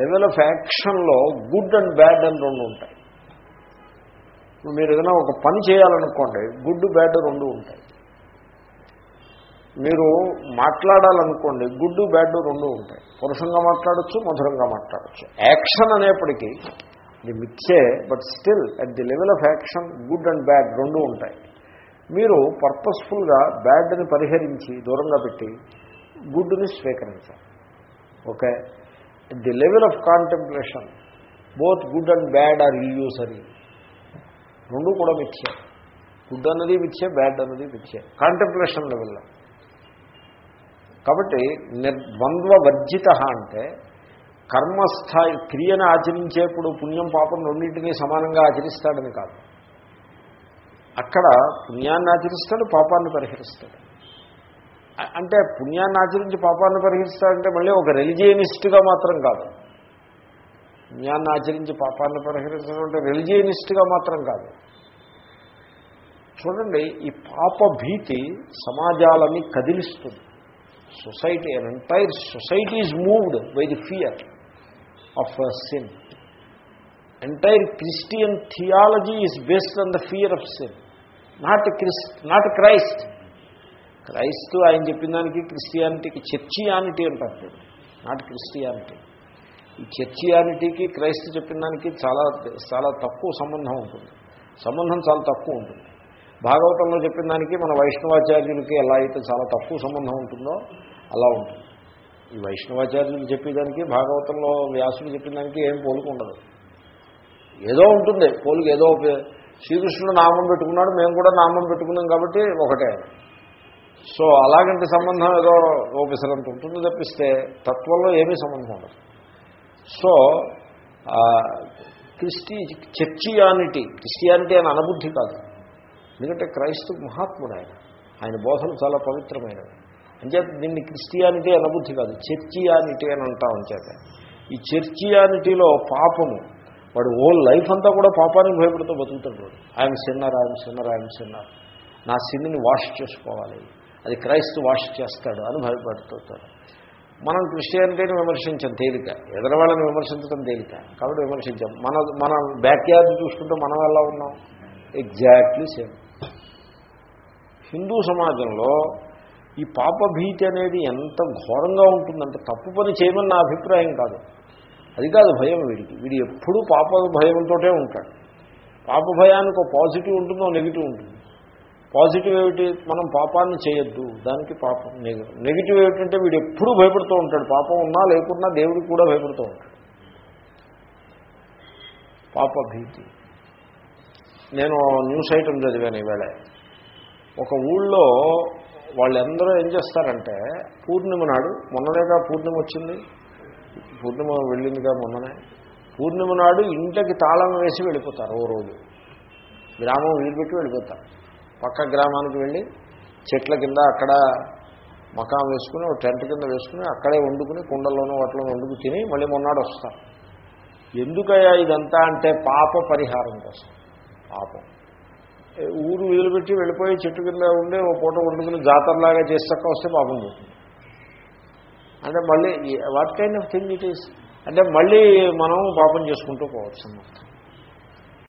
Speaker 1: లెవెల్ ఆఫ్ యాక్షన్లో గుడ్ అండ్ బ్యాడ్ అని రెండు ఉంటాయి. మీరు ఏదైనా ఒక పని చేయాలనుకోండి గుడ్ బ్యాడ్ రెండు ఉంటాయి. మీరు మాట్లాడాలనుకోండి గుడ్ బ్యాడ్ రెండు ఉంటాయి. పురుషంగా మాట్లాడచ్చు మధురంగా మాట్లాడచ్చు. యాక్షన్ అనేప్పటికీ ఇది మిక్సే but still at the level of action good and bad రెండు ఉంటాయి. మీరు పర్పస్ఫుల్గా బ్యాడ్ని పరిహరించి దూరంగా పెట్టి గుడ్ని స్వీకరించాలి. Okay? At the level of contemplation both good and bad are illusory రెండు కూడా మిథ్యే. గుడ్ అన్నది మిథ్యే బ్యాడ్ అన్నది మిథ్యే. కాంటెంప్లేషన్ లెవెల్లో కాబట్టి నిర్ద్వంద్వ వర్జిత అంటే కర్మస్థాయి క్రియను ఆచరించేప్పుడు పుణ్యం పాపం రెండింటినీ సమానంగా ఆచరిస్తాడని కాదు. అక్కడ పుణ్యాన్ని ఆచరిస్తాడు పాపాన్ని పరిహరిస్తాడు. అంటే పుణ్యాన్ని ఆచరించి పాపాన్ని పరిహరిస్తాడంటే మళ్ళీ ఒక రెలిజియనిస్ట్గా మాత్రం కాదు. పుణ్యాన్ని ఆచరించి పాపాన్ని పరిహరించడం అంటే రెలిజియనిస్ట్గా మాత్రం కాదు. చూడండి ఈ పాప భీతి సమాజాలని కదిలిస్తుంది. Society an entire society is moved by the fear of sin entire Christian theology is based on the fear of sin not Christ not Christ క్రైస్తు ఆయన చెప్పిన దానికి క్రిస్టియానిటీకి చర్చియానిటీ అంటారు నాట్ క్రిస్టియానిటీ చర్చియానిటీకి క్రైస్తు చెప్పిన దానికి చాలా చాలా తక్కువ సంబంధం ఉంటుంది. సంబంధం చాలా తక్కువ ఉంటుంది. భాగవతంలో చెప్పిన దానికి మన వైష్ణవాచార్యులకి ఎలా అయితే చాలా తక్కువ సంబంధం ఉంటుందో అలా ఉంటుంది. ఈ వైష్ణవాచార్యులు చెప్పేదానికి భాగవతంలో వ్యాసులు చెప్పిన దానికి ఏం పోలిక ఉండదు. ఏదో ఉంటుంది. పోలిక ఏదో ఒక- శ్రీకృష్ణుడు నామం పెట్టుకున్నాడు మేము కూడా నామం పెట్టుకున్నాం కాబట్టి ఒకటే. సో అలాగంటి సంబంధం ఏదో ఓపెసరంత ఉంటుంది తప్పిస్తే తత్వంలో ఏమీ సంబంధం ఉండదు. సో ఆ, క్రిస్టి చర్చియానిటీ క్రిస్టియానిటీ అని అనబుద్ధి కాదు. ఎందుకంటే క్రైస్తు మహాత్ముడు ఆయన. ఆయన బోధలు చాలా పవిత్రమైనవి. అంచేత దీన్ని క్రిస్టియానిటీ అనబుద్ధి కాదు చర్చియానిటీ అని అంటాం అంచేత. ఈ చర్చియానిటీలో పాపము వాడు ఓల్ లైఫ్ అంతా కూడా పాపానికి భయపడుతూ బతుకుతాడు వాడు. ఆయన సిన్నర్ ఆయన సిన్నర్ ఆయన సిన్నర్ నా సిన్నిని వాష్ చేసుకోవాలి. అది క్రైస్తు వాష్ చేస్తాడు అని భయపడుతుంటాడు మనం క్రిస్టియానిటీని విమర్శించాం తేలిక. ఎదరవాళ్ళని విమర్శించడం తేలిక. కాబట్టి విమర్శించాం. మన మన బ్యాక్ యార్డ్ చూసుకుంటే మనం ఎలా ఉన్నాం? ఎగ్జాక్ట్లీ సేమ్ హిందూ సమాజంలో ఈ పాపభీతి అనేది ఎంత ఘోరంగా ఉంటుందంటే తప్పు పని చేయమని నా అభిప్రాయం కాదు. అది కాదు భయం వీడికి. వీడు ఎప్పుడూ పాప భయంతోటే ఉంటాడు. పాప భయానికి ఒక పాజిటివ్ ఉంటుంది నెగిటివ్ ఉంటుంది? పాజిటివ్ ఏమిటి? మనం పాపాన్ని చేయొద్దు. దానికి పాపం నెగ- నెగిటివ్ ఏమిటంటే వీడు ఎప్పుడూ భయపడుతూ ఉంటాడు. పాపం ఉన్నా లేకున్నా దేవుడికి కూడా భయపడుతూ ఉంటాడు. పాప భీతి. నేను న్యూస్ ఐటమ్ చదివాను ఈవేళ ఒక ఊళ్ళో వాళ్ళందరూ ఏం చేస్తారంటే పూర్ణిమ నాడు మొన్ననేగా పూర్ణిమ వచ్చింది. పూర్ణిమ వెళ్ళిందిగా మొన్ననే. పూర్ణిమ నాడు ఇంటికి తాళం వేసి వెళ్ళిపోతారు ఓ రోజు. గ్రామం వదిలిపెట్టి వెళ్ళిపోతారు. పక్క గ్రామానికి వెళ్ళి చెట్ల కింద అక్కడ మకాం వేసుకుని ఒక టెంట్ కింద వేసుకుని అక్కడే వండుకుని కుండల్లోనూ వాటిలోనూ వండుకు తిని మళ్ళీ మొన్నాడు వస్తారు ఎందుకయ్యా ఇదంతా అంటే పాప పరిహారం కోసం. పాపం. ఊరు వదిలిపెట్టి వెళ్ళిపోయి చెట్టు కింద ఉండే ఓ పూట వండుకుని జాతరలాగా చేస్తాక వస్తే పాపం చేస్తుంది. అంటే మళ్ళీ what kind of thing it is అంటే మళ్ళీ మనం పాపం చేసుకుంటూ పోవచ్చు అన్నమాట.